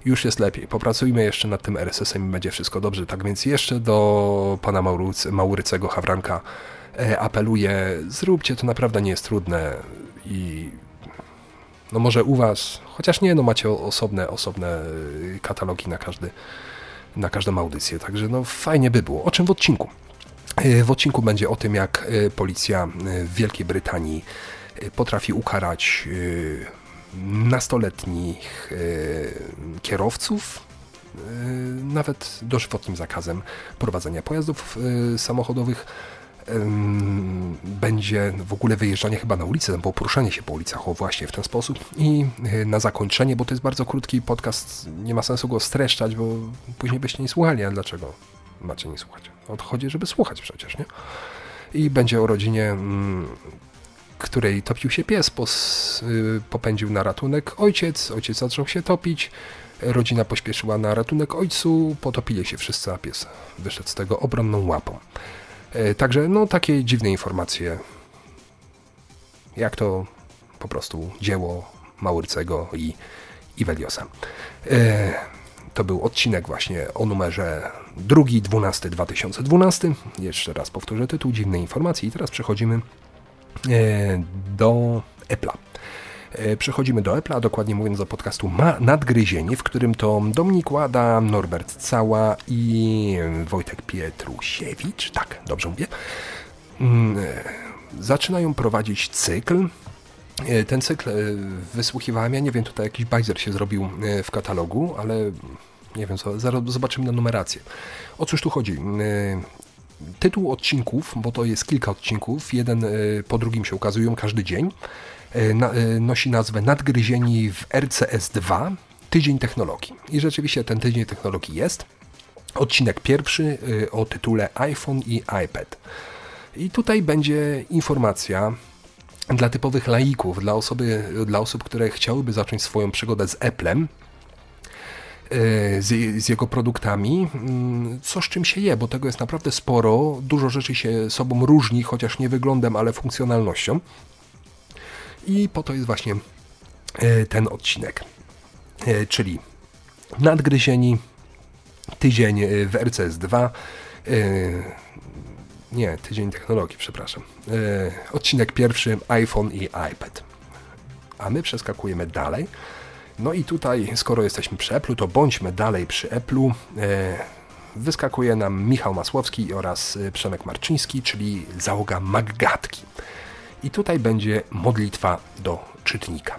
już jest lepiej. Popracujmy jeszcze nad tym RSS-em i będzie wszystko dobrze. Tak więc jeszcze do pana Maurycego Hawranka apeluję, zróbcie, to naprawdę nie jest trudne i no może u was, chociaż nie, no macie osobne, osobne e, katalogi na każdy, na każdą audycję, także no fajnie by było. O czym w odcinku? E, w odcinku będzie o tym, jak policja w Wielkiej Brytanii potrafi ukarać nastoletnich e, kierowców, e, nawet dożywotnim zakazem prowadzenia pojazdów e, samochodowych. Będzie w ogóle wyjeżdżanie chyba na ulicę, bo poruszanie się po ulicach, o właśnie w ten sposób. I na zakończenie, bo to jest bardzo krótki podcast, nie ma sensu go streszczać, bo później byście nie słuchali, a dlaczego macie nie słuchać? Odchodzi, żeby słuchać przecież, nie? I będzie o rodzinie mm, której topił się pies, y, popędził na ratunek ojciec, ojciec zaczął się topić, rodzina pośpieszyła na ratunek ojcu, potopili się wszyscy, a pies wyszedł z tego obronną łapą. E, także no takie dziwne informacje, jak to po prostu dzieło Maurycego i Iweliosa. E, to był odcinek właśnie o numerze 2, 12, 2012. Jeszcze raz powtórzę tytuł, dziwne informacje i teraz przechodzimy E, do Apple'a. E, przechodzimy do Apple'a, dokładnie mówiąc do podcastu Ma Nadgryzienie, w którym to Dominik Łada, Norbert Cała i Wojtek Pietrusiewicz, tak, dobrze mówię, mm, e, zaczynają prowadzić cykl. Ten cykl wysłuchiwałem, ja nie wiem, tutaj jakiś bajzer się zrobił w katalogu, ale nie wiem, zaraz zobaczymy na numerację. O cóż tu chodzi? tytuł odcinków, bo to jest kilka odcinków, jeden e, po drugim się ukazują każdy dzień, e, e, nosi nazwę Nadgryzieni w RCS2 Tydzień Technologii. I rzeczywiście ten Tydzień Technologii jest. Odcinek pierwszy o tytule iPhone i iPad. I tutaj będzie informacja dla typowych laików, dla, osoby, dla osób, które chciałyby zacząć swoją przygodę z Applem, E, z, z, jego produktami, mm, co z czym się je, bo tego jest naprawdę sporo. Dużo rzeczy się sobą różni, chociaż nie wyglądem, ale funkcjonalnością. I po to jest właśnie e, ten odcinek. E, czyli nadgryzieni, tydzień w RCS 2. Nie, tydzień technologii, przepraszam. Odcinek pierwszy iPhone i iPad. A my przeskakujemy dalej no i tutaj, skoro jesteśmy przy Apple'u, to bądźmy dalej przy Apple'u. E, wyskakuje nam Michał Masłowski oraz e, Przemek Marczyński, czyli załoga Maggatki. I tutaj będzie modlitwa do czytnika.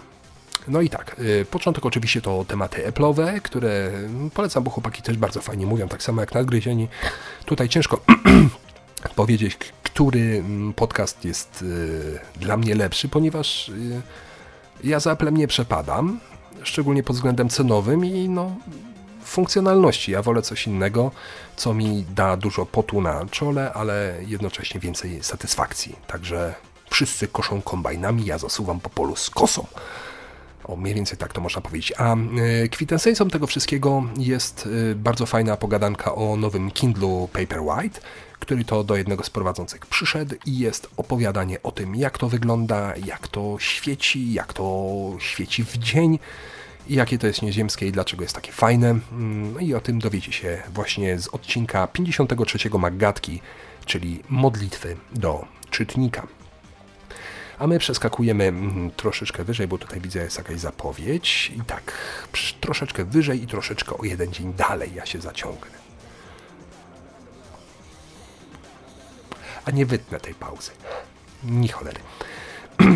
No i tak, e, początek oczywiście to tematy Apple'owe, które polecam, bo chłopaki też bardzo fajnie mówią, tak samo jak nadgryzieni. Tutaj ciężko powiedzieć, który podcast jest dla mnie lepszy, ponieważ ja za Applem nie przepadam szczególnie pod względem cenowym i no, funkcjonalności. Ja wolę coś innego, co mi da dużo potu na czole, ale jednocześnie więcej satysfakcji. Także wszyscy koszą kombajnami, ja zasuwam po polu z kosą. O, mniej więcej tak to można powiedzieć. A y, kwintesencją tego wszystkiego jest y, bardzo fajna pogadanka o nowym Kindle Paperwhite, który to do jednego z prowadzących przyszedł i jest opowiadanie o tym, jak to wygląda, jak to świeci, jak to świeci w dzień jakie to jest nieziemskie i dlaczego jest takie fajne. No i o tym dowiecie się właśnie z odcinka 53 Maggatki, czyli modlitwy do czytnika. A my przeskakujemy mm, troszeczkę wyżej, bo tutaj widzę jest jakaś zapowiedź. I tak, troszeczkę wyżej i troszeczkę o jeden dzień dalej ja się zaciągnę. A nie wytnę tej pauzy. Ni cholery.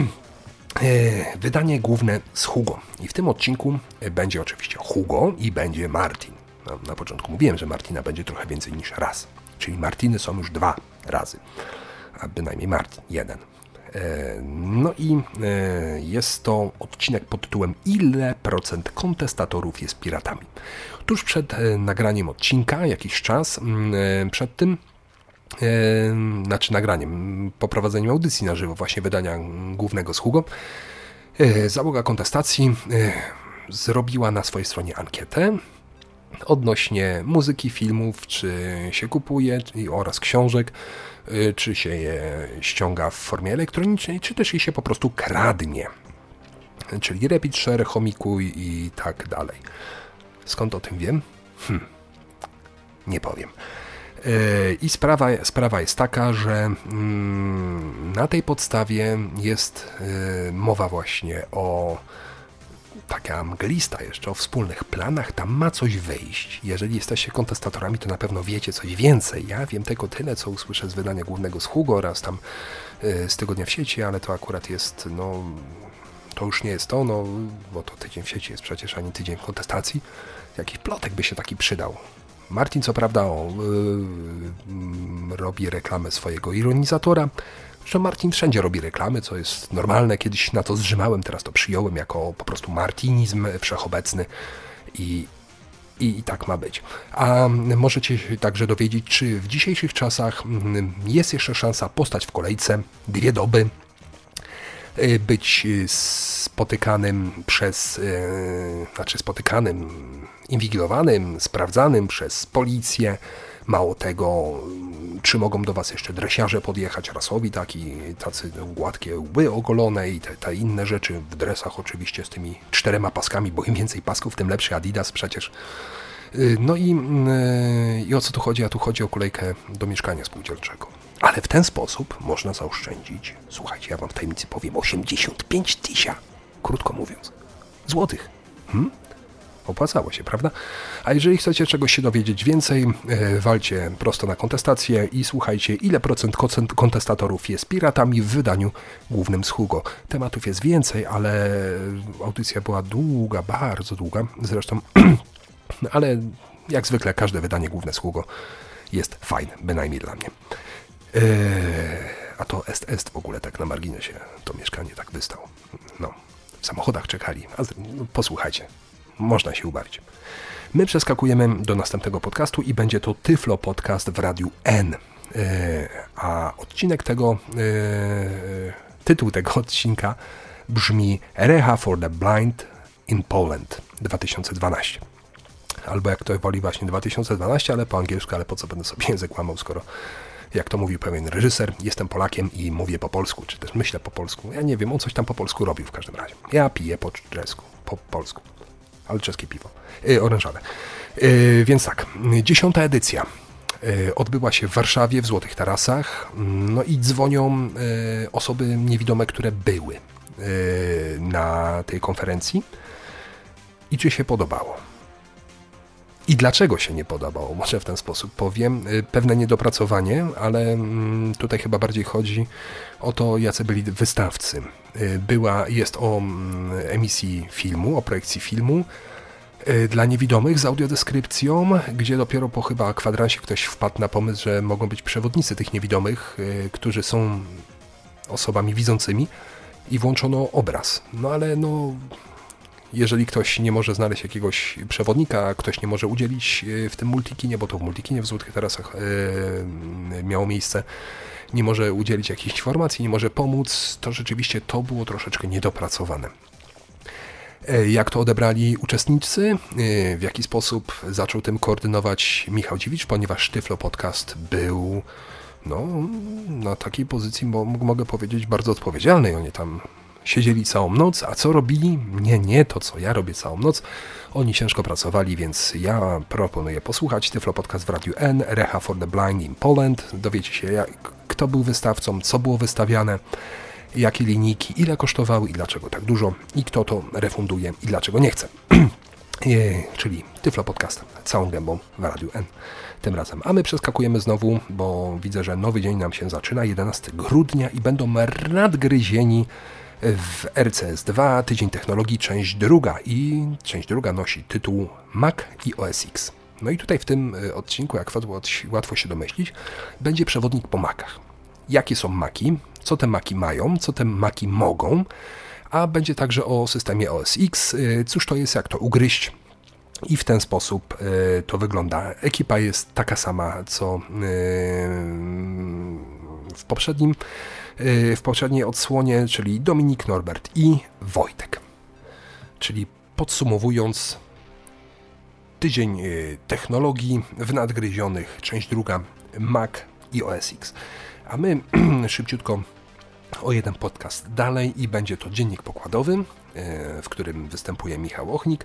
E, wydanie główne z Hugo. I w tym odcinku będzie oczywiście Hugo i będzie Martin. No, na początku mówiłem, że Martina będzie trochę więcej niż raz. czyli Martiny są już dwa razy, a bynajmniej Martin, jeden. E, no i e, jest to odcinek pod tytułem Ile procent kontestatorów jest piratami? Tuż przed e, nagraniem odcinka, jakiś czas mm, przed tym, znaczy nagraniem, poprowadzeniem audycji na żywo, właśnie wydania głównego z Hugo, załoga kontestacji zrobiła na swojej stronie ankietę odnośnie muzyki, filmów, czy się kupuje oraz książek, czy się je ściąga w formie elektronicznej, czy też je się po prostu kradnie. Czyli repeat, share, homikuj i tak dalej. Skąd o tym wiem? Hm. Nie powiem. Y, I sprawa, sprawa jest taka, że mm, na tej podstawie jest y, mowa właśnie o taka mglista jeszcze o wspólnych planach, tam ma coś wyjść. Jeżeli jesteście kontestatorami, to na pewno wiecie coś więcej. Ja wiem tylko tyle, co usłyszę z wydania głównego z Hugo oraz tam yy, z tygodnia w sieci, ale to akurat jest, no, to już nie jest to, no, bo to tydzień w sieci jest przecież, ani tydzień kontestacji. Jakiś plotek by się taki przydał. Martin co prawda o, yy, robi reklamę swojego ironizatora, że Martin wszędzie robi reklamy, co jest normalne. Kiedyś na to zrzymałem, teraz to przyjąłem jako po prostu martinizm wszechobecny i, i, i, tak ma być. A możecie się także dowiedzieć, czy w dzisiejszych czasach mm, jest jeszcze szansa postać w kolejce dwie doby, y, być spotykanym przez, y, znaczy spotykanym, inwigilowanym, sprawdzanym przez policję, Mało tego, czy mogą do Was jeszcze dresiarze podjechać, rasowi taki, tacy gładkie łby ogolone i te, te inne rzeczy w dresach oczywiście z tymi czterema paskami, bo im więcej pasków, tym lepszy Adidas przecież. Y, no i, y, i o co tu chodzi? A tu chodzi o kolejkę do mieszkania spółdzielczego. Ale w ten sposób można zaoszczędzić, słuchajcie, ja Wam w tajemnicy powiem, 85 tysięcy, krótko mówiąc, złotych. Hmm? Opłacało się, prawda? A jeżeli chcecie czegoś się dowiedzieć więcej, e, walcie prosto na kontestację i słuchajcie, ile procent kontestatorów jest piratami w wydaniu głównym z Hugo. Tematów jest więcej, ale audycja była długa, bardzo długa. Zresztą, ale jak zwykle każde wydanie główne z Hugo jest fajne, bynajmniej dla mnie. Eee, a to est est w ogóle tak na marginesie to mieszkanie tak wystał. No, w samochodach czekali. A, no, posłuchajcie, można się ubawić. My przeskakujemy do następnego podcastu i będzie to Tyflo Podcast w Radiu N. E, a odcinek tego, e, tytuł tego odcinka brzmi Reha for the Blind in Poland 2012. Albo jak to woli właśnie 2012, ale po angielsku, ale po co będę sobie język łamał, skoro jak to mówił pewien reżyser, jestem Polakiem i mówię po polsku, czy też myślę po polsku. Ja nie wiem, on coś tam po polsku robił w każdym razie. Ja piję po czesku, po polsku ale czeskie piwo, yy, więc tak, dziesiąta edycja. Yy, odbyła się w Warszawie, w Złotych Tarasach, no i dzwonią osoby niewidome, które były na tej konferencji. I czy się podobało. I dlaczego się nie podobało? Może w ten sposób powiem. Pewne niedopracowanie, ale mm, tutaj chyba bardziej chodzi o to, jacy byli wystawcy. Była, jest o mm, emisji filmu, o projekcji filmu dla niewidomych z audiodeskrypcją, gdzie dopiero po chyba kwadransie ktoś wpadł na pomysł, że mogą być przewodnicy tych niewidomych, którzy są osobami widzącymi i włączono obraz. No ale no jeżeli ktoś nie może znaleźć jakiegoś przewodnika, ktoś nie może udzielić e, w tym multikinie, bo to w multikinie w Złotych Tarasach yy, miało miejsce, nie może udzielić jakiejś informacji, nie może pomóc, to rzeczywiście to było troszeczkę niedopracowane. E, jak to odebrali uczestnicy? W jaki sposób zaczął tym koordynować Michał Dziwicz, ponieważ Tyflo Podcast był no, na takiej pozycji, bo mogę powiedzieć, bardzo odpowiedzialnej. Oni tam Siedzieli całą noc, a co robili? Nie, nie to, co ja robię całą noc. Oni ciężko pracowali, więc ja proponuję posłuchać Tyflo Podcast w Radiu N, Reha for the Blind in Poland. Dowiecie się, jak, kto był wystawcą, co było wystawiane, jakie linijki, ile kosztowały i dlaczego tak dużo, i kto to refunduje i dlaczego nie chce. Czyli Tyflo Podcast całą gębą w Radiu N tym razem. A my przeskakujemy znowu, bo widzę, że nowy dzień nam się zaczyna, 11 grudnia i będą nadgryzieni w RCS2 Tydzień Technologii, część druga. I część druga nosi tytuł Mac i OS X. No i tutaj w tym odcinku, jak łatwo się domyślić, będzie przewodnik po makach. Jakie są maki, co te maki mają, co te maki mogą, a będzie także o systemie OS X, cóż to jest, jak to ugryźć, i w ten sposób to wygląda. Ekipa jest taka sama, co w poprzednim. Y, w poprzedniej odsłonie, czyli Dominik Norbert i Wojtek. Czyli podsumowując, tydzień y, technologii w nadgryzionych, część druga Mac i OS X. A my szybciutko o jeden podcast dalej i będzie to dziennik pokładowy, y, w którym występuje Michał Ochnik.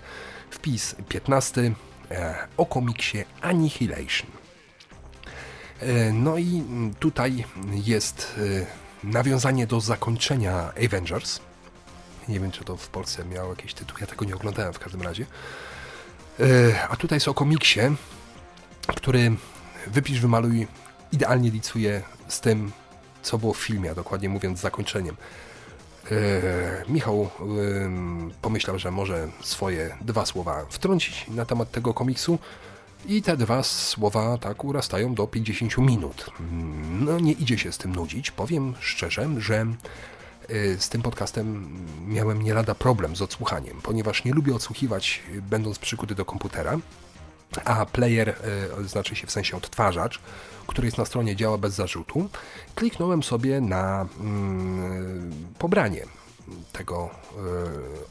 Wpis 15 o komiksie Annihilation. No i tutaj jest nawiązanie do zakończenia Avengers. Nie wiem, czy to w Polsce miało jakiś tytuł, ja tego nie oglądałem w każdym razie. E, a tutaj jest o komiksie, który wypisz, wymaluj, idealnie licuje z tym, co było w filmie, a dokładnie mówiąc zakończeniem. E, Michał pomyślał, że może swoje dwa słowa wtrącić na temat tego komiksu. I te dwa słowa tak urastają do 50 minut. No nie idzie się z tym nudzić. Powiem szczerze, że y, z tym podcastem miałem nie lada problem z odsłuchaniem, ponieważ nie lubię odsłuchiwać y, będąc przykuty do komputera, a player, y, znaczy się w sensie odtwarzacz, który jest na stronie działa bez zarzutu, kliknąłem sobie na mm, pobranie tego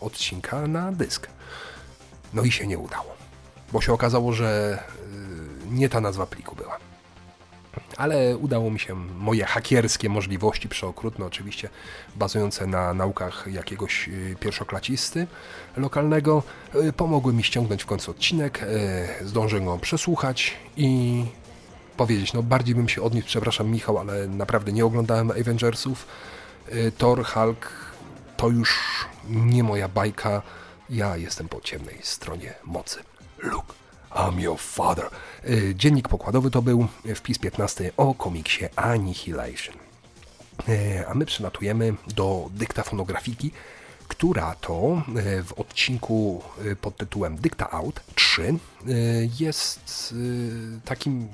odcinka na dysk. No i się nie udało bo się okazało, że y, nie ta nazwa pliku była. Ale udało mi się moje hakierskie możliwości, przeokrutne oczywiście, bazujące na naukach jakiegoś y, pierwszoklacisty lokalnego, y, pomogły mi ściągnąć w końcu odcinek, zdążę go przesłuchać i powiedzieć, no bardziej bym się odniósł, przepraszam Michał, ale naprawdę nie oglądałem Avengersów. Thor, Hulk to już nie moja bajka, ja jestem po ciemnej stronie mocy. Look, I'm your father. Y, dziennik pokładowy to był wpis 15 o komiksie Annihilation. Y, a my przylatujemy do dyktafonografiki, która to y, w odcinku pod tytułem Dykta Out 3 jest takim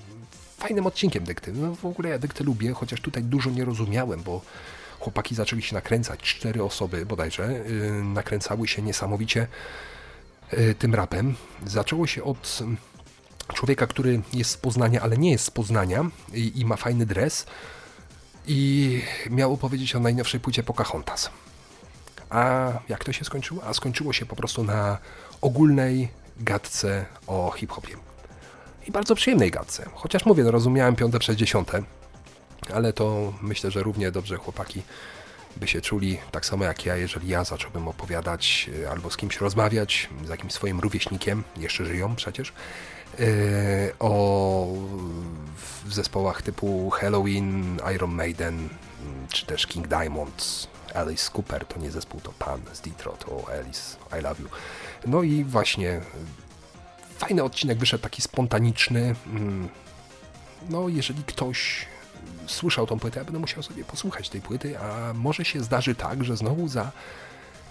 fajnym odcinkiem dykty. No w ogóle ja dykty lubię, chociaż tutaj dużo nie rozumiałem, bo chłopaki zaczęli się nakręcać. Cztery osoby bodajże nakręcały się niesamowicie E, tym rapem. Zaczęło się od człowieka, który jest z Poznania, ale nie jest z Poznania i, i ma fajny dres i miał opowiedzieć o najnowszej płycie Pocahontas. A jak to się skończyło? A skończyło się po prostu na ogólnej gadce o hip-hopie. I bardzo przyjemnej gadce. Chociaż mówię, no rozumiałem piąte przez dziesiąte, ale to myślę, że równie dobrze chłopaki by się czuli tak samo jak ja, jeżeli ja zacząłbym opowiadać e, albo z kimś rozmawiać, z jakimś swoim rówieśnikiem, jeszcze żyją przecież, e, o zespołach typu Halloween, Iron Maiden, czy też King Diamond, Alice Cooper, to nie zespół, to pan z Detroit, o Alice, I love you. No i właśnie fajny odcinek wyszedł, taki spontaniczny. Mm, no, jeżeli ktoś słyszał tą płytę, ja będę musiał sobie posłuchać tej płyty, a może się zdarzy tak, że znowu za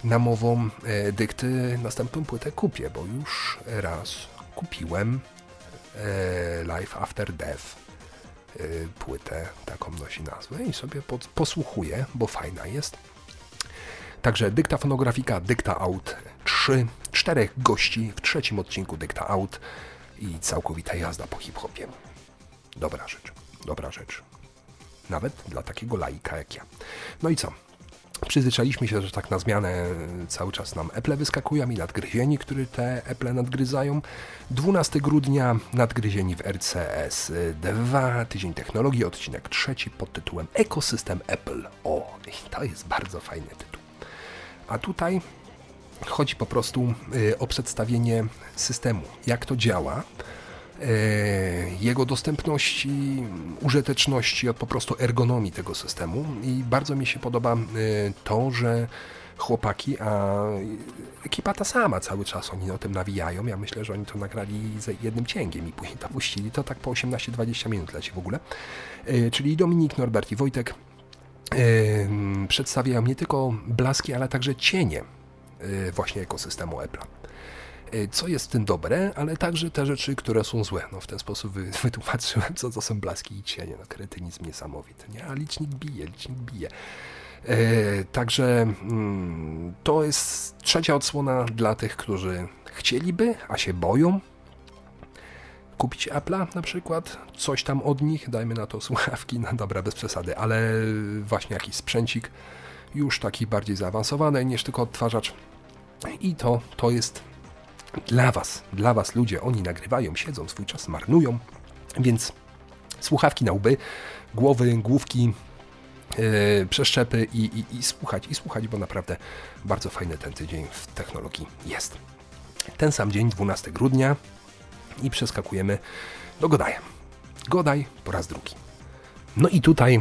namową e, dykty następną płytę kupię, bo już raz kupiłem e, Life After Death e, płytę, taką nosi nazwę i sobie pod, posłuchuję, bo fajna jest. Także dykta fonografika, dykta out 3, czterech gości w trzecim odcinku dykta out i całkowita jazda po hip-hopie. Dobra rzecz, dobra rzecz nawet dla takiego laika jak ja. No i co? Przyzwyczailiśmy się, że tak na zmianę cały czas nam Apple wyskakują i nadgryzieni, które te Apple nadgryzają. 12 grudnia nadgryzieni w RCS 2, tydzień technologii, odcinek trzeci pod tytułem Ekosystem Apple. O, to jest bardzo fajny tytuł. A tutaj chodzi po prostu y, o przedstawienie systemu, jak to działa, E, jego dostępności, użyteczności, po prostu ergonomii tego systemu. I bardzo mi się podoba e, to, że chłopaki, a ekipa ta sama cały czas oni o tym nawijają. Ja myślę, że oni to nagrali z jednym cięgiem i później to puścili. To tak po 18-20 minut leci w ogóle. E, czyli Dominik, Norbert i Wojtek przedstawiają nie tylko blaski, ale także cienie właśnie ekosystemu Apple'a. Co jest w tym dobre, ale także te rzeczy, które są złe. No, w ten sposób wytłumaczyłem, co to są blaski i cienie. No, kretynizm niesamowity, nie? A licznik bije, licznik bije. E, także mm, to jest trzecia odsłona dla tych, którzy chcieliby, a się boją kupić Apple'a na przykład, coś tam od nich, dajmy na to słuchawki, no dobra, bez przesady, ale właśnie jakiś sprzęcik już taki bardziej zaawansowany niż tylko odtwarzacz i to, to jest dla Was, dla Was ludzie, oni nagrywają, siedzą, swój czas marnują, więc słuchawki na łby, głowy, główki, yy, przeszczepy i, i, i słuchać, i słuchać, bo naprawdę bardzo fajny ten tydzień w technologii jest. Ten sam dzień, 12 grudnia i przeskakujemy do Godaja. Godaj po raz drugi. No i tutaj yy,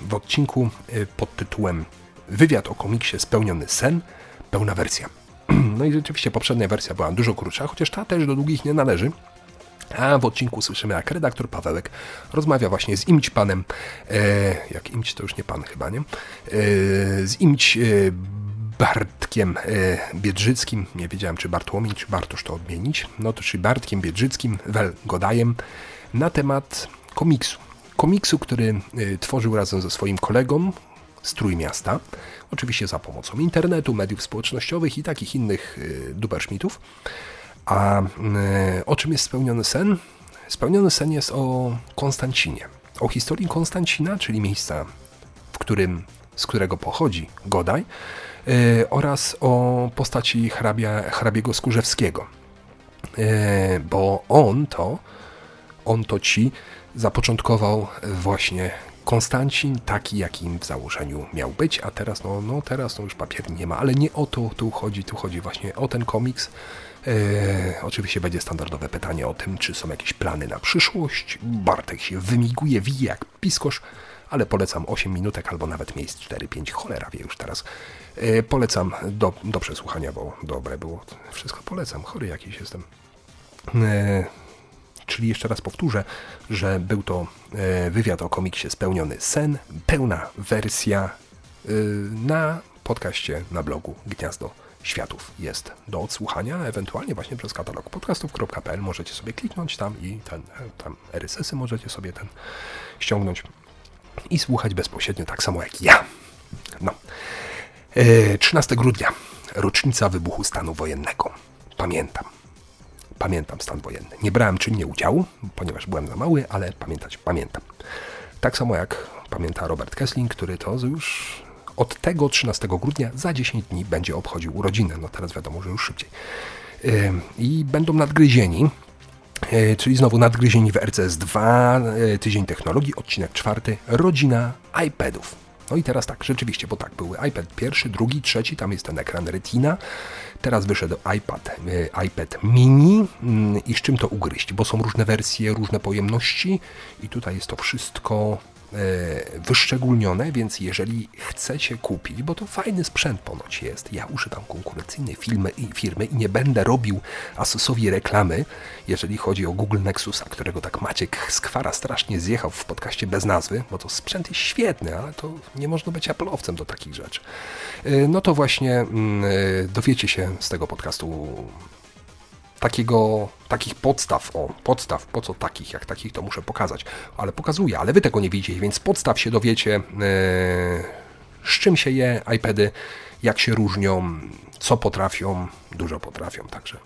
w odcinku yy, pod tytułem Wywiad o komiksie Spełniony sen, pełna wersja. No i rzeczywiście poprzednia wersja była dużo krótsza, chociaż ta też do długich nie należy. A w odcinku słyszymy, jak redaktor Pawełek rozmawia właśnie z Imć panem, e, jak Imć to już nie pan chyba, nie? E, z Imć e, Bartkiem e, Biedrzyckim, nie wiedziałem czy Bartłomiej, czy Bartosz to odmienić, no to czy Bartkiem Biedrzyckim, Wel Godajem, na temat komiksu. Komiksu, który e, tworzył razem ze swoim kolegą z Trójmiasta, oczywiście za pomocą internetu, mediów społecznościowych i takich innych e, duperszmitów. A o czym jest spełniony sen? Spełniony sen jest o Konstancinie, o historii Konstancina, czyli miejsca, w którym, z którego pochodzi Godaj, E, oraz o postaci hrabia, hrabiego Skórzewskiego. Bo on to, on to ci zapoczątkował właśnie Konstancin taki, jakim w założeniu miał być, a teraz, no, no teraz no już papier nie ma, ale nie o to tu chodzi, tu chodzi właśnie o ten komiks. E, oczywiście będzie standardowe pytanie o tym, czy są jakieś plany na przyszłość. Bartek się wymiguje, wije jak piskosz, ale polecam 8 minutek albo nawet miejsc 4-5, cholera wie już teraz. E, polecam do, do przesłuchania, bo dobre było. Wszystko polecam, chory jakiś jestem. E, czyli jeszcze raz powtórzę, że był to e, wywiad o komiksie Spełniony Sen, pełna wersja na podcaście na blogu Gniazdo Światów jest do odsłuchania, ewentualnie właśnie przez katalog podcastów.pl możecie sobie kliknąć tam i ten, tam RSS-y możecie sobie ten ściągnąć i słuchać bezpośrednio tak samo jak ja. No. 13 e, grudnia, rocznica wybuchu stanu wojennego. Pamiętam. Pamiętam stan wojenny. Nie brałem czynnie udziału, ponieważ byłem za mały, ale pamiętać pamiętam. Tak samo jak pamięta Robert Kessling, który to już od tego 13 grudnia za 10 dni będzie obchodził urodziny. No teraz wiadomo, że już szybciej. I będą nadgryzieni, e, czyli znowu nadgryzieni w RCS 2, tydzień technologii, odcinek czwarty, rodzina iPadów. No i teraz tak, rzeczywiście, bo tak, były iPad pierwszy, drugi, trzeci, tam jest ten ekran Retina. Teraz wyszedł iPad, e, iPad mini mm, i z czym to ugryźć, bo są różne wersje, różne pojemności i tutaj jest to wszystko wyszczególnione, więc jeżeli chcecie kupić, bo to fajny sprzęt ponoć jest, ja używam konkurencyjnej firmy i, firmy i nie będę robił Asusowi reklamy, jeżeli chodzi o Google Nexusa, którego tak Maciek Skwara strasznie zjechał w podcaście bez nazwy, bo to sprzęt jest świetny, ale to nie można być Apple'owcem do takich rzeczy. E, no to właśnie mm, e, dowiecie się z tego podcastu takiego, takich podstaw, o, podstaw, po co takich, jak takich to muszę pokazać, ale pokazuję, ale wy tego nie widzicie, więc podstaw się dowiecie, yy, z czym się je iPady, jak się różnią, co potrafią, dużo potrafią, także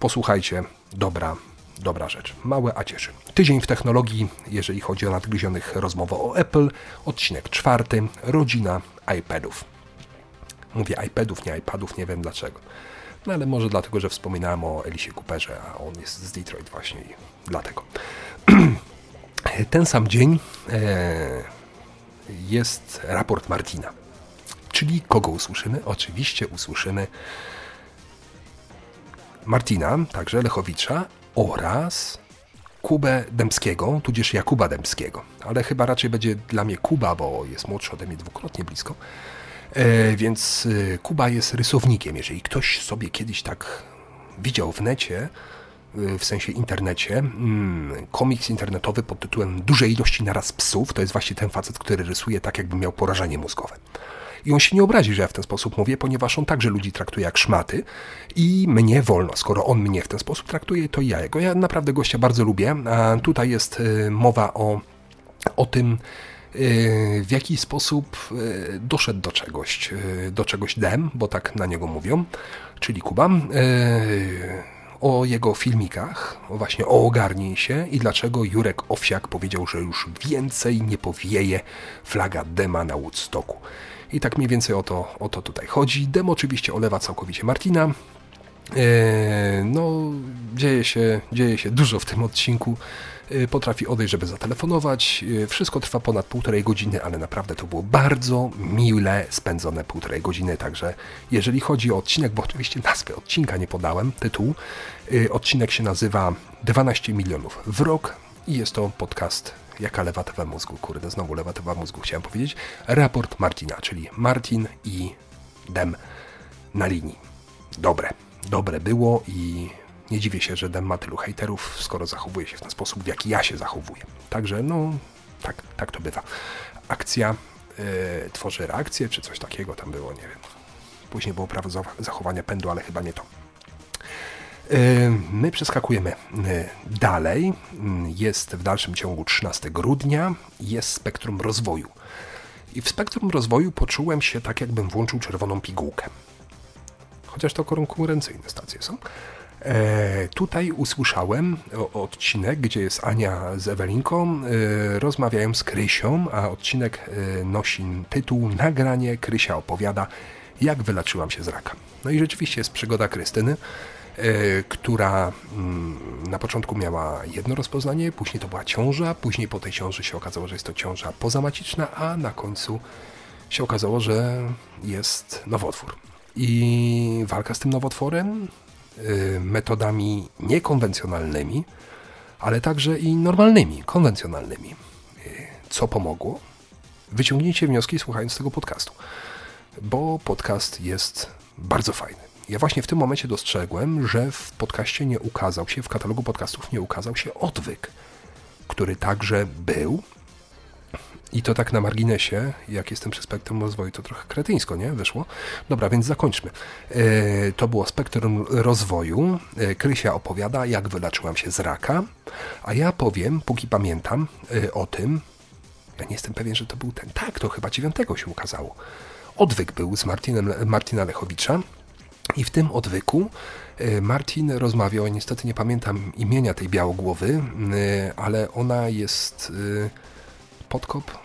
posłuchajcie, dobra, dobra rzecz. Małe, a cieszy. Tydzień w technologii, jeżeli chodzi o nadgryzionych rozmowę o Apple, odcinek czwarty, rodzina iPadów. Mówię iPadów, nie iPadów, nie wiem dlaczego. No ale może dlatego, że wspominałem o Elisie Cooperze, a on jest z Detroit właśnie i dlatego. Ten sam dzień e, jest raport Martina. Czyli kogo usłyszymy? Oczywiście usłyszymy Martina, także Lechowicza oraz Kubę Dębskiego, tudzież Jakuba Dębskiego. Ale chyba raczej będzie dla mnie Kuba, bo jest młodszy ode mnie dwukrotnie blisko. E, więc e, Kuba jest rysownikiem. Jeżeli ktoś sobie kiedyś tak widział w necie, e, w sensie internecie, mm, komiks internetowy pod tytułem Duże ilości naraz psów, to jest właśnie ten facet, który rysuje tak, jakby miał porażenie mózgowe. I on się nie obrazi, że ja w ten sposób mówię, ponieważ on także ludzi traktuje jak szmaty i mnie wolno. Skoro on mnie w ten sposób traktuje, to ja jego. Ja naprawdę gościa bardzo lubię. A tutaj jest mowa o, o tym, w jaki sposób y, doszedł do czegoś, do czegoś dem, bo tak na niego mówią, czyli Kuba o jego filmikach, właśnie o Ogarnij się i dlaczego Jurek Owsiak powiedział, że już więcej nie powieje flaga Dema na Woodstocku. I tak mniej więcej o to, o to tutaj chodzi. Dem oczywiście olewa całkowicie Martina. No, dzieje się, dzieje się dużo w tym odcinku. Y, potrafi odejść, żeby zatelefonować. Y, wszystko trwa ponad półtorej godziny, ale naprawdę to było bardzo mile spędzone półtorej godziny. Także jeżeli chodzi o odcinek, bo oczywiście nazwy odcinka nie podałem, tytuł, y, odcinek się nazywa 12 milionów w rok i jest to podcast jaka lewatywa mózgu, kurde, znowu lewatywa mózgu chciałem powiedzieć, raport Martina, czyli Martin i Dem na linii. Dobre, dobre było i nie dziwię się, że Dem ma tylu hejterów, skoro zachowuje się w ten sposób, w jaki ja się zachowuję. Także, no, tak, tak to bywa. Akcja yy, tworzy reakcję, czy coś takiego tam było, nie wiem. Później było prawo zachowania pędu, ale chyba nie to. E, my przeskakujemy e, dalej. Jest w dalszym ciągu 13 grudnia. Jest spektrum rozwoju. I w spektrum rozwoju poczułem się tak, jakbym włączył czerwoną pigułkę. Chociaż to konkurencyjne stacje są. E, tutaj usłyszałem odcinek, gdzie jest Ania z Ewelinką, e, rozmawiają z Krysią, a odcinek e, nosi tytuł Nagranie Krysia opowiada, jak wyleczyłam się z raka. No i rzeczywiście jest przygoda Krystyny, która mm, na początku miała jedno rozpoznanie, później to była ciąża, później po tej ciąży się okazało, że jest to ciąża pozamaciczna, a na końcu się okazało, że jest nowotwór. I walka z tym nowotworem metodami niekonwencjonalnymi, ale także i normalnymi, konwencjonalnymi. Y, co pomogło? Wyciągnijcie wnioski słuchając tego podcastu, bo podcast jest bardzo fajny. Ja właśnie w tym momencie dostrzegłem, że w podcaście nie ukazał się, w katalogu podcastów nie ukazał się odwyk, który także był, i to tak na marginesie, jak jestem przy spektrum rozwoju, to trochę kretyńsko, nie? Wyszło. Dobra, więc zakończmy. E, to było spektrum rozwoju. E, Krysia opowiada, jak wyleczyłam się z raka, a ja powiem, póki pamiętam e, o tym, ja nie jestem pewien, że to był ten. Tak, to chyba dziewiątego się ukazało. Odwyk był z Martinem, Martina Lechowicza. I w tym odwyku Martin rozmawiał, niestety nie pamiętam imienia tej białogłowy, ale ona jest podkop,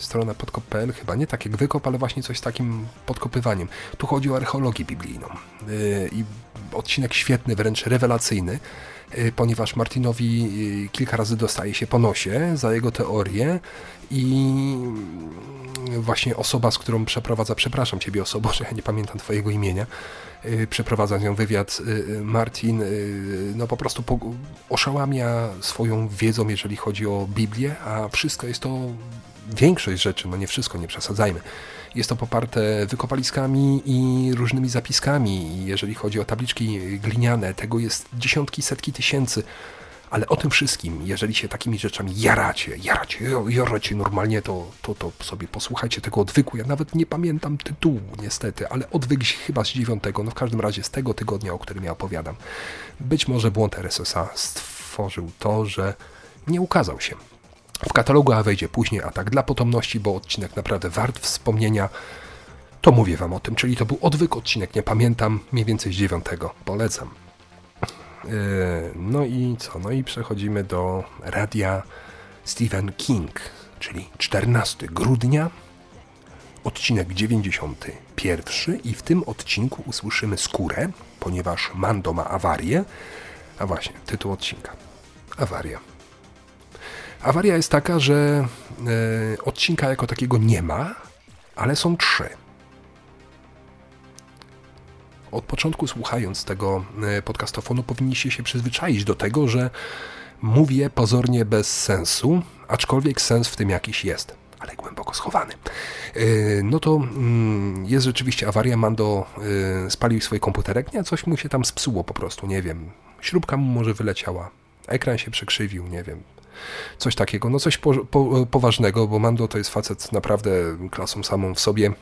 strona podkop.pl, chyba nie tak jak wykop, ale właśnie coś z takim podkopywaniem. Tu chodzi o archeologię biblijną. Y, I odcinek świetny, wręcz rewelacyjny, y, ponieważ Martinowi y, kilka razy dostaje się po nosie za jego teorię i właśnie osoba, z którą przeprowadza, przepraszam Ciebie osobo, że ja nie pamiętam Twojego imienia, przeprowadza nią wywiad Martin, no po prostu oszałamia swoją wiedzą, jeżeli chodzi o Biblię, a wszystko jest to większość rzeczy, no nie wszystko, nie przesadzajmy, jest to poparte wykopaliskami i różnymi zapiskami. Jeżeli chodzi o tabliczki gliniane, tego jest dziesiątki, setki tysięcy. Ale o tym wszystkim, jeżeli się takimi rzeczami jaracie, jaracie, jaracie normalnie, to, to, to sobie posłuchajcie tego odwyku. Ja nawet nie pamiętam tytułu, niestety, ale odwyk chyba z dziewiątego, no w każdym razie z tego tygodnia, o którym ja opowiadam. Być może błąd RSS-a stworzył to, że nie ukazał się w katalogu, a wejdzie później, a tak dla potomności, bo odcinek naprawdę wart wspomnienia. To mówię Wam o tym, czyli to był odwyk odcinek, nie pamiętam, mniej więcej z dziewiątego. Polecam. Yy, no i co? No i przechodzimy do radia Stephen King, czyli 14 grudnia, odcinek 91 i w tym odcinku usłyszymy skórę, ponieważ Mando ma awarię. A właśnie, tytuł odcinka. Awaria. Awaria jest taka, że e, odcinka jako takiego nie ma, ale są trzy. Od początku słuchając tego e, podcastofonu powinniście się przyzwyczaić do tego, że mówię pozornie bez sensu, aczkolwiek sens w tym jakiś jest, ale głęboko schowany. E, no to mm, jest rzeczywiście awaria, Mando spalił swój komputerek, nie, coś mu się tam spsuło po prostu, nie wiem, śrubka mu może wyleciała, ekran się przekrzywił, nie wiem, coś takiego, no coś po, po, poważnego, bo Mando to jest facet naprawdę klasą samą w sobie.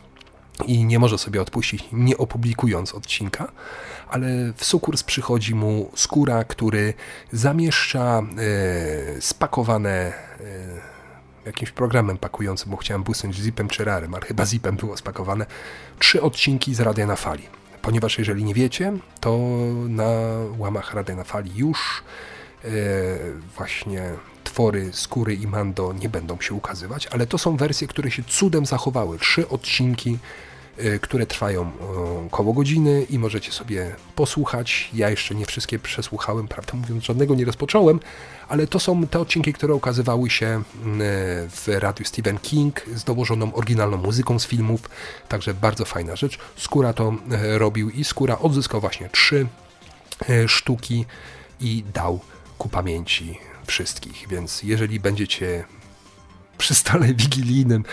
i nie może sobie odpuścić, nie opublikując odcinka, ale w sukurs przychodzi mu skóra, który zamieszcza e, spakowane e, jakimś programem pakującym, bo chciałem błysnąć zipem czy rarem, ale chyba zipem było spakowane, trzy odcinki z Radia na Fali. Ponieważ jeżeli nie wiecie, to na łamach Radia na Fali już właśnie twory Skóry i Mando nie będą się ukazywać, ale to są wersje, które się cudem zachowały. Trzy odcinki Y, które trwają koło godziny i możecie sobie posłuchać. Ja jeszcze nie wszystkie przesłuchałem, prawdę mówiąc, żadnego nie rozpocząłem, ale to są te odcinki, które ukazywały się w radiu Stephen King z dołożoną oryginalną muzyką z filmów, także bardzo fajna rzecz. Skóra to robił i Skóra odzyskał właśnie trzy sztuki i dał ku pamięci wszystkich, więc jeżeli będziecie przy stole wigilijnym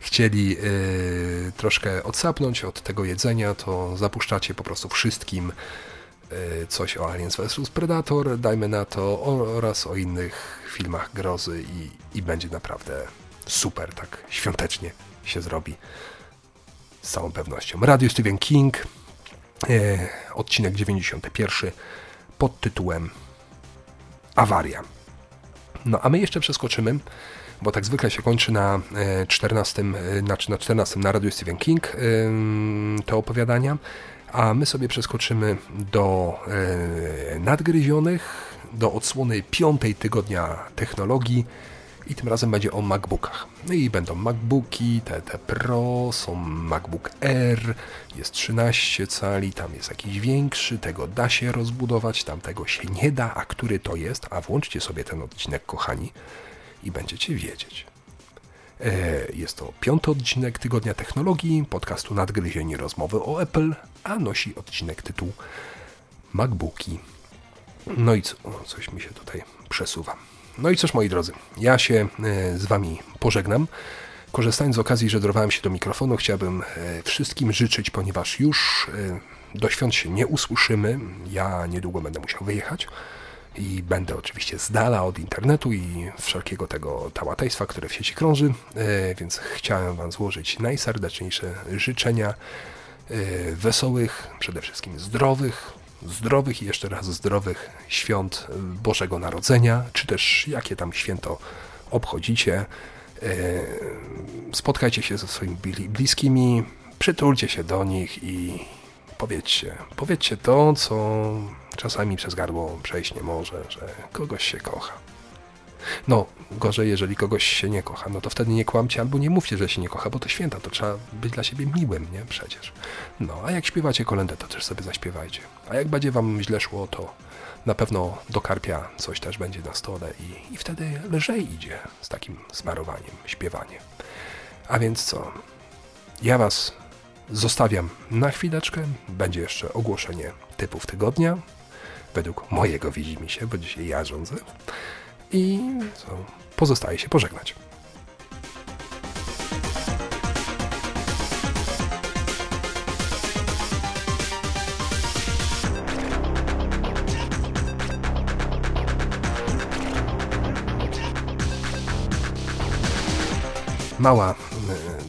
chcieli yy, troszkę odsapnąć od tego jedzenia, to zapuszczacie po prostu wszystkim yy, coś o Aliens vs Predator, dajmy na to, oraz o innych filmach grozy i, i będzie naprawdę super, tak świątecznie się zrobi. Z całą pewnością. Radio Stephen King, yy, odcinek 91 pod tytułem Awaria. No a my jeszcze przeskoczymy bo tak zwykle się kończy na 14, e, znaczy na 14 na Radio Stephen King te opowiadania, a my sobie przeskoczymy do e, nadgryzionych, do odsłony piątej tygodnia technologii i tym razem będzie o MacBookach. No i będą MacBooki, te, te Pro, są MacBook Air, jest 13 cali, tam jest jakiś większy, tego da się rozbudować, tamtego się nie da, a który to jest, a włączcie sobie ten odcinek, kochani, i będziecie wiedzieć. E, jest to piąty odcinek Tygodnia Technologii, podcastu Nadgryzieni Rozmowy o Apple, a nosi odcinek tytuł MacBooki. No i co, coś mi się tutaj przesuwa. No i cóż moi drodzy, ja się e, z Wami pożegnam. Korzystając z okazji, że dorwałem się do mikrofonu, chciałbym e, wszystkim życzyć, ponieważ już do świąt się nie usłyszymy, ja niedługo będę musiał wyjechać, i będę oczywiście z dala od internetu i wszelkiego tego tałatejstwa, które w sieci krąży, e, więc chciałem Wam złożyć najserdeczniejsze życzenia e, wesołych, przede wszystkim zdrowych, zdrowych i jeszcze raz zdrowych świąt Bożego Narodzenia, czy też jakie tam święto obchodzicie. E, spotkajcie się ze swoimi bliskimi, przytulcie się do nich i powiedzcie, powiedzcie to, co czasami przez gardło przejść nie może, że kogoś się kocha. No, gorzej, jeżeli kogoś się nie kocha, no to wtedy nie kłamcie albo nie mówcie, że się nie kocha, bo to święta, to trzeba być dla siebie miłym, nie? Przecież. No, a jak śpiewacie kolendę, to też sobie zaśpiewajcie. A jak będzie wam źle szło, to na pewno do karpia coś też będzie na stole i, i wtedy lżej idzie z takim smarowaniem, śpiewaniem. A więc co? Ja was zostawiam na chwileczkę. Będzie jeszcze ogłoszenie typów tygodnia. Według mojego widzi się, bo dzisiaj ja rządzę. I? Pozostaje się pożegnać. Mała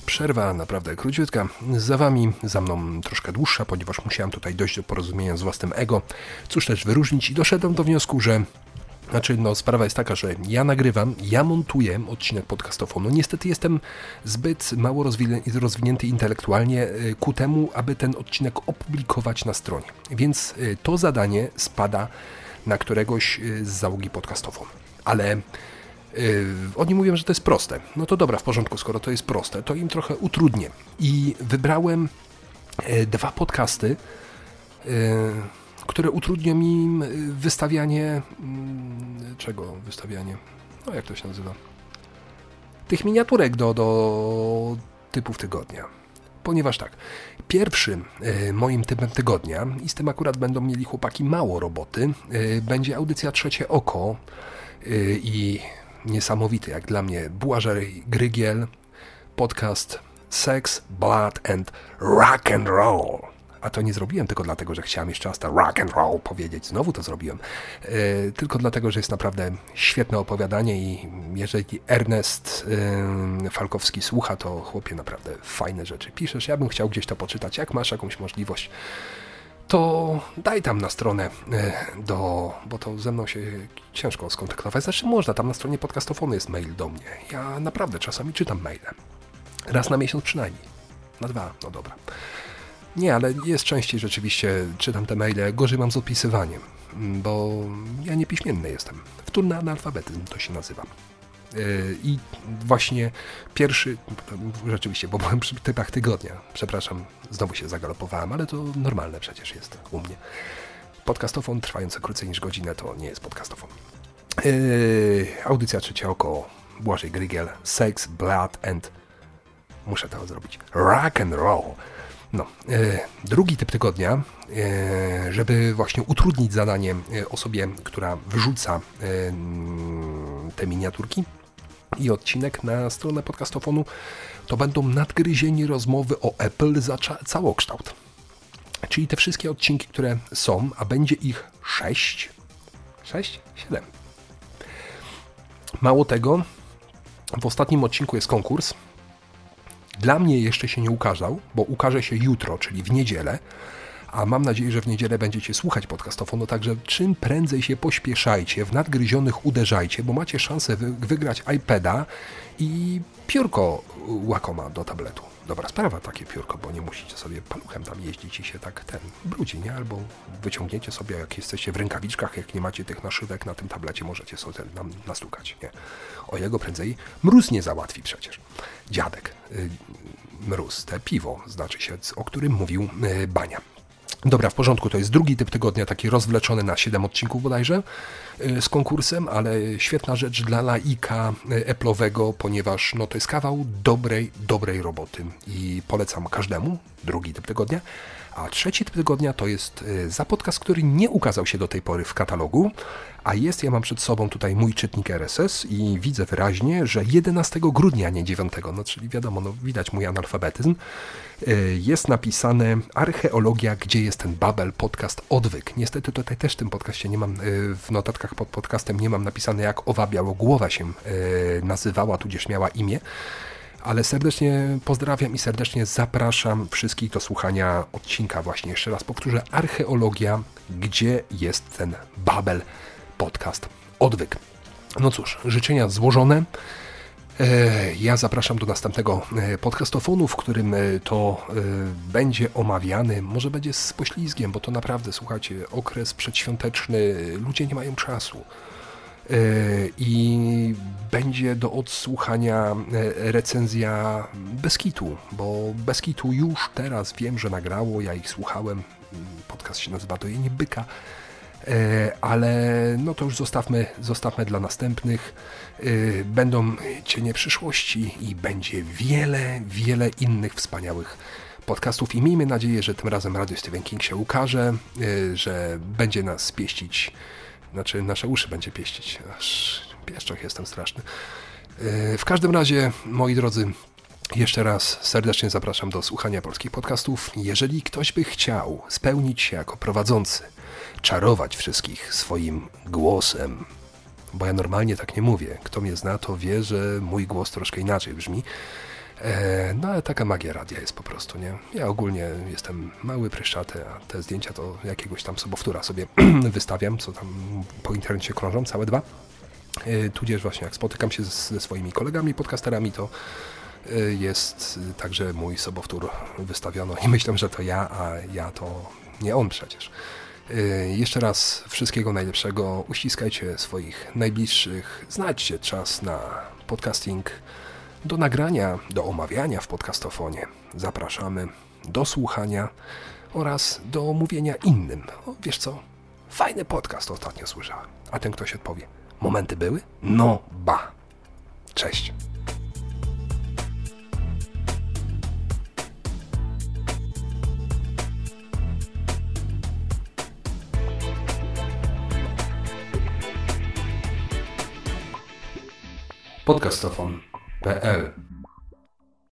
przerwa, naprawdę króciutka. Za wami, za mną troszkę dłuższa, ponieważ musiałem tutaj dojść do porozumienia z własnym ego. Cóż też wyróżnić i doszedłem do wniosku, że znaczy, no, sprawa jest taka, że ja nagrywam, ja montuję odcinek podcastofonu. Niestety jestem zbyt mało rozwinięty intelektualnie y, ku temu, aby ten odcinek opublikować na stronie. Więc y, to zadanie spada na któregoś y, z załogi podcastofonu. Ale Yy, oni mówią, że to jest proste. No to dobra, w porządku, skoro to jest proste, to im trochę utrudnię. I wybrałem e, dwa podcasty, e, które utrudnią im wystawianie. Mm, czego wystawianie? No jak to się nazywa? Tych miniaturek do, do typów tygodnia. Ponieważ tak, pierwszym e, moim typem tygodnia, i z tym akurat będą mieli chłopaki mało roboty, będzie audycja Trzecie Oko. I niesamowity jak dla mnie Błażej Grygiel, podcast Sex, Blood and Rock and Roll. A to nie zrobiłem tylko dlatego, że chciałem jeszcze raz rock and roll powiedzieć. Znowu to zrobiłem. E, tylko dlatego, że jest naprawdę świetne opowiadanie i jeżeli Ernest Falkowski słucha, to chłopie naprawdę fajne rzeczy piszesz. Ja bym chciał gdzieś to poczytać. Jak masz jakąś możliwość, to daj tam na stronę e, do, bo to ze mną się ciężko skontaktować. Znaczy można, tam na stronie podcastofonu jest mail do mnie. Ja naprawdę czasami czytam maile. Raz na miesiąc przynajmniej. Na dwa, no dobra. Nie, ale jest częściej rzeczywiście, czytam te maile, gorzej mam z opisywaniem, bo ja niepiśmienny jestem. Wtórny analfabetyzm to się nazywa. Yy, I właśnie pierwszy, rzeczywiście, bo byłem przy typach tygodnia, przepraszam, znowu się zagalopowałem, ale to normalne przecież jest u mnie. Podcastofon trwający krócej niż godzinę to nie jest podcastofon. Yy, audycja trzecia oko, Błażej Grygiel, Sex, Blood and... Muszę to zrobić. Rock and roll. No, e, drugi typ tygodnia, e, żeby właśnie utrudnić zadanie e, osobie, która wyrzuca te miniaturki i odcinek na stronę podcastofonu, to będą nadgryzieni rozmowy o Apple za całokształt. Czyli te wszystkie odcinki, które są, a będzie ich 6, 6, 7. Mało tego, w ostatnim odcinku jest konkurs, dla mnie jeszcze się nie ukazał, bo ukaże się jutro, czyli w niedzielę, a mam nadzieję, że w niedzielę będziecie słuchać podcastofonu, także czym prędzej się pośpieszajcie, w nadgryzionych uderzajcie, bo macie szansę wy wygrać iPada i piórko łakoma do tabletu. Dobra sprawa takie piórko, bo nie musicie sobie paluchem tam jeździć i się tak ten brudzi, nie? Albo wyciągniecie sobie, jak jesteście w rękawiczkach, jak nie macie tych naszywek na tym tablecie, możecie sobie nam nastukać, nie? O jego prędzej mróz nie załatwi przecież. Dziadek, y, mróz, te piwo, znaczy się, o którym mówił y, Bania. Dobra, w porządku, to jest drugi typ tygodnia, taki rozwleczony na 7 odcinków bodajże y, z konkursem, ale świetna rzecz dla laika Apple'owego, ponieważ no, to jest kawał dobrej, dobrej roboty i polecam każdemu, drugi typ tygodnia. A trzeci tygodnia to jest y, za podcast, który nie ukazał się do tej pory w katalogu, a jest, ja mam przed sobą tutaj mój czytnik RSS i widzę wyraźnie, że 11 grudnia, nie 9, no czyli wiadomo, no widać mój analfabetyzm, y, jest napisane Archeologia, gdzie jest ten Babel, podcast Odwyk. Niestety tutaj też w tym podcaście nie mam, y, w notatkach pod podcastem nie mam napisane jak owa białogłowa się nazywała, tudzież miała imię, ale serdecznie pozdrawiam i serdecznie zapraszam wszystkich do słuchania odcinka właśnie, jeszcze raz powtórzę, Archeologia, gdzie jest ten Babel podcast Odwyk. No cóż, życzenia złożone. E, ja zapraszam do następnego e, podcastofonu, w którym e, to będzie omawiany. Może będzie z poślizgiem, bo to naprawdę, słuchajcie, okres przedświąteczny, ludzie nie mają czasu. E, i będzie do odsłuchania e, recenzja Beskitu, bo Beskitu już teraz wiem, że nagrało, ja ich słuchałem, podcast się nazywa Dojenie Byka, e, ale no to już zostawmy, zostawmy dla następnych. Będą cienie przyszłości i będzie wiele, wiele innych wspaniałych podcastów. I miejmy nadzieję, że tym razem Radio Stephen King się ukaże, że będzie nas pieścić znaczy nasze uszy będzie pieścić. Aż pieszczoch jestem straszny. E, w każdym razie, moi drodzy, jeszcze raz serdecznie zapraszam do słuchania polskich podcastów. Jeżeli ktoś by chciał spełnić się jako prowadzący, czarować wszystkich swoim głosem, bo ja normalnie tak nie mówię. Kto mnie zna, to wie, że mój głos troszkę inaczej brzmi. E, no ale taka magia radia jest po prostu, nie? Ja ogólnie jestem mały, pryszczaty, a te zdjęcia to jakiegoś tam sobowtóra sobie wystawiam, co tam po internecie krążą, całe dwa. E, tudzież właśnie jak spotykam się ze swoimi kolegami podcasterami, to e, jest także mój sobowtór wystawiono i myślę, że to ja, a ja to nie on przecież. Jeszcze raz wszystkiego najlepszego, uściskajcie swoich najbliższych, znajdźcie czas na podcasting, do nagrania, do omawiania w podcastofonie zapraszamy, do słuchania oraz do omówienia innym. O, wiesz co? Fajny podcast ostatnio słyszałem. A ten ktoś odpowie: Momenty były? No, ba. Cześć. Podcastofon.pl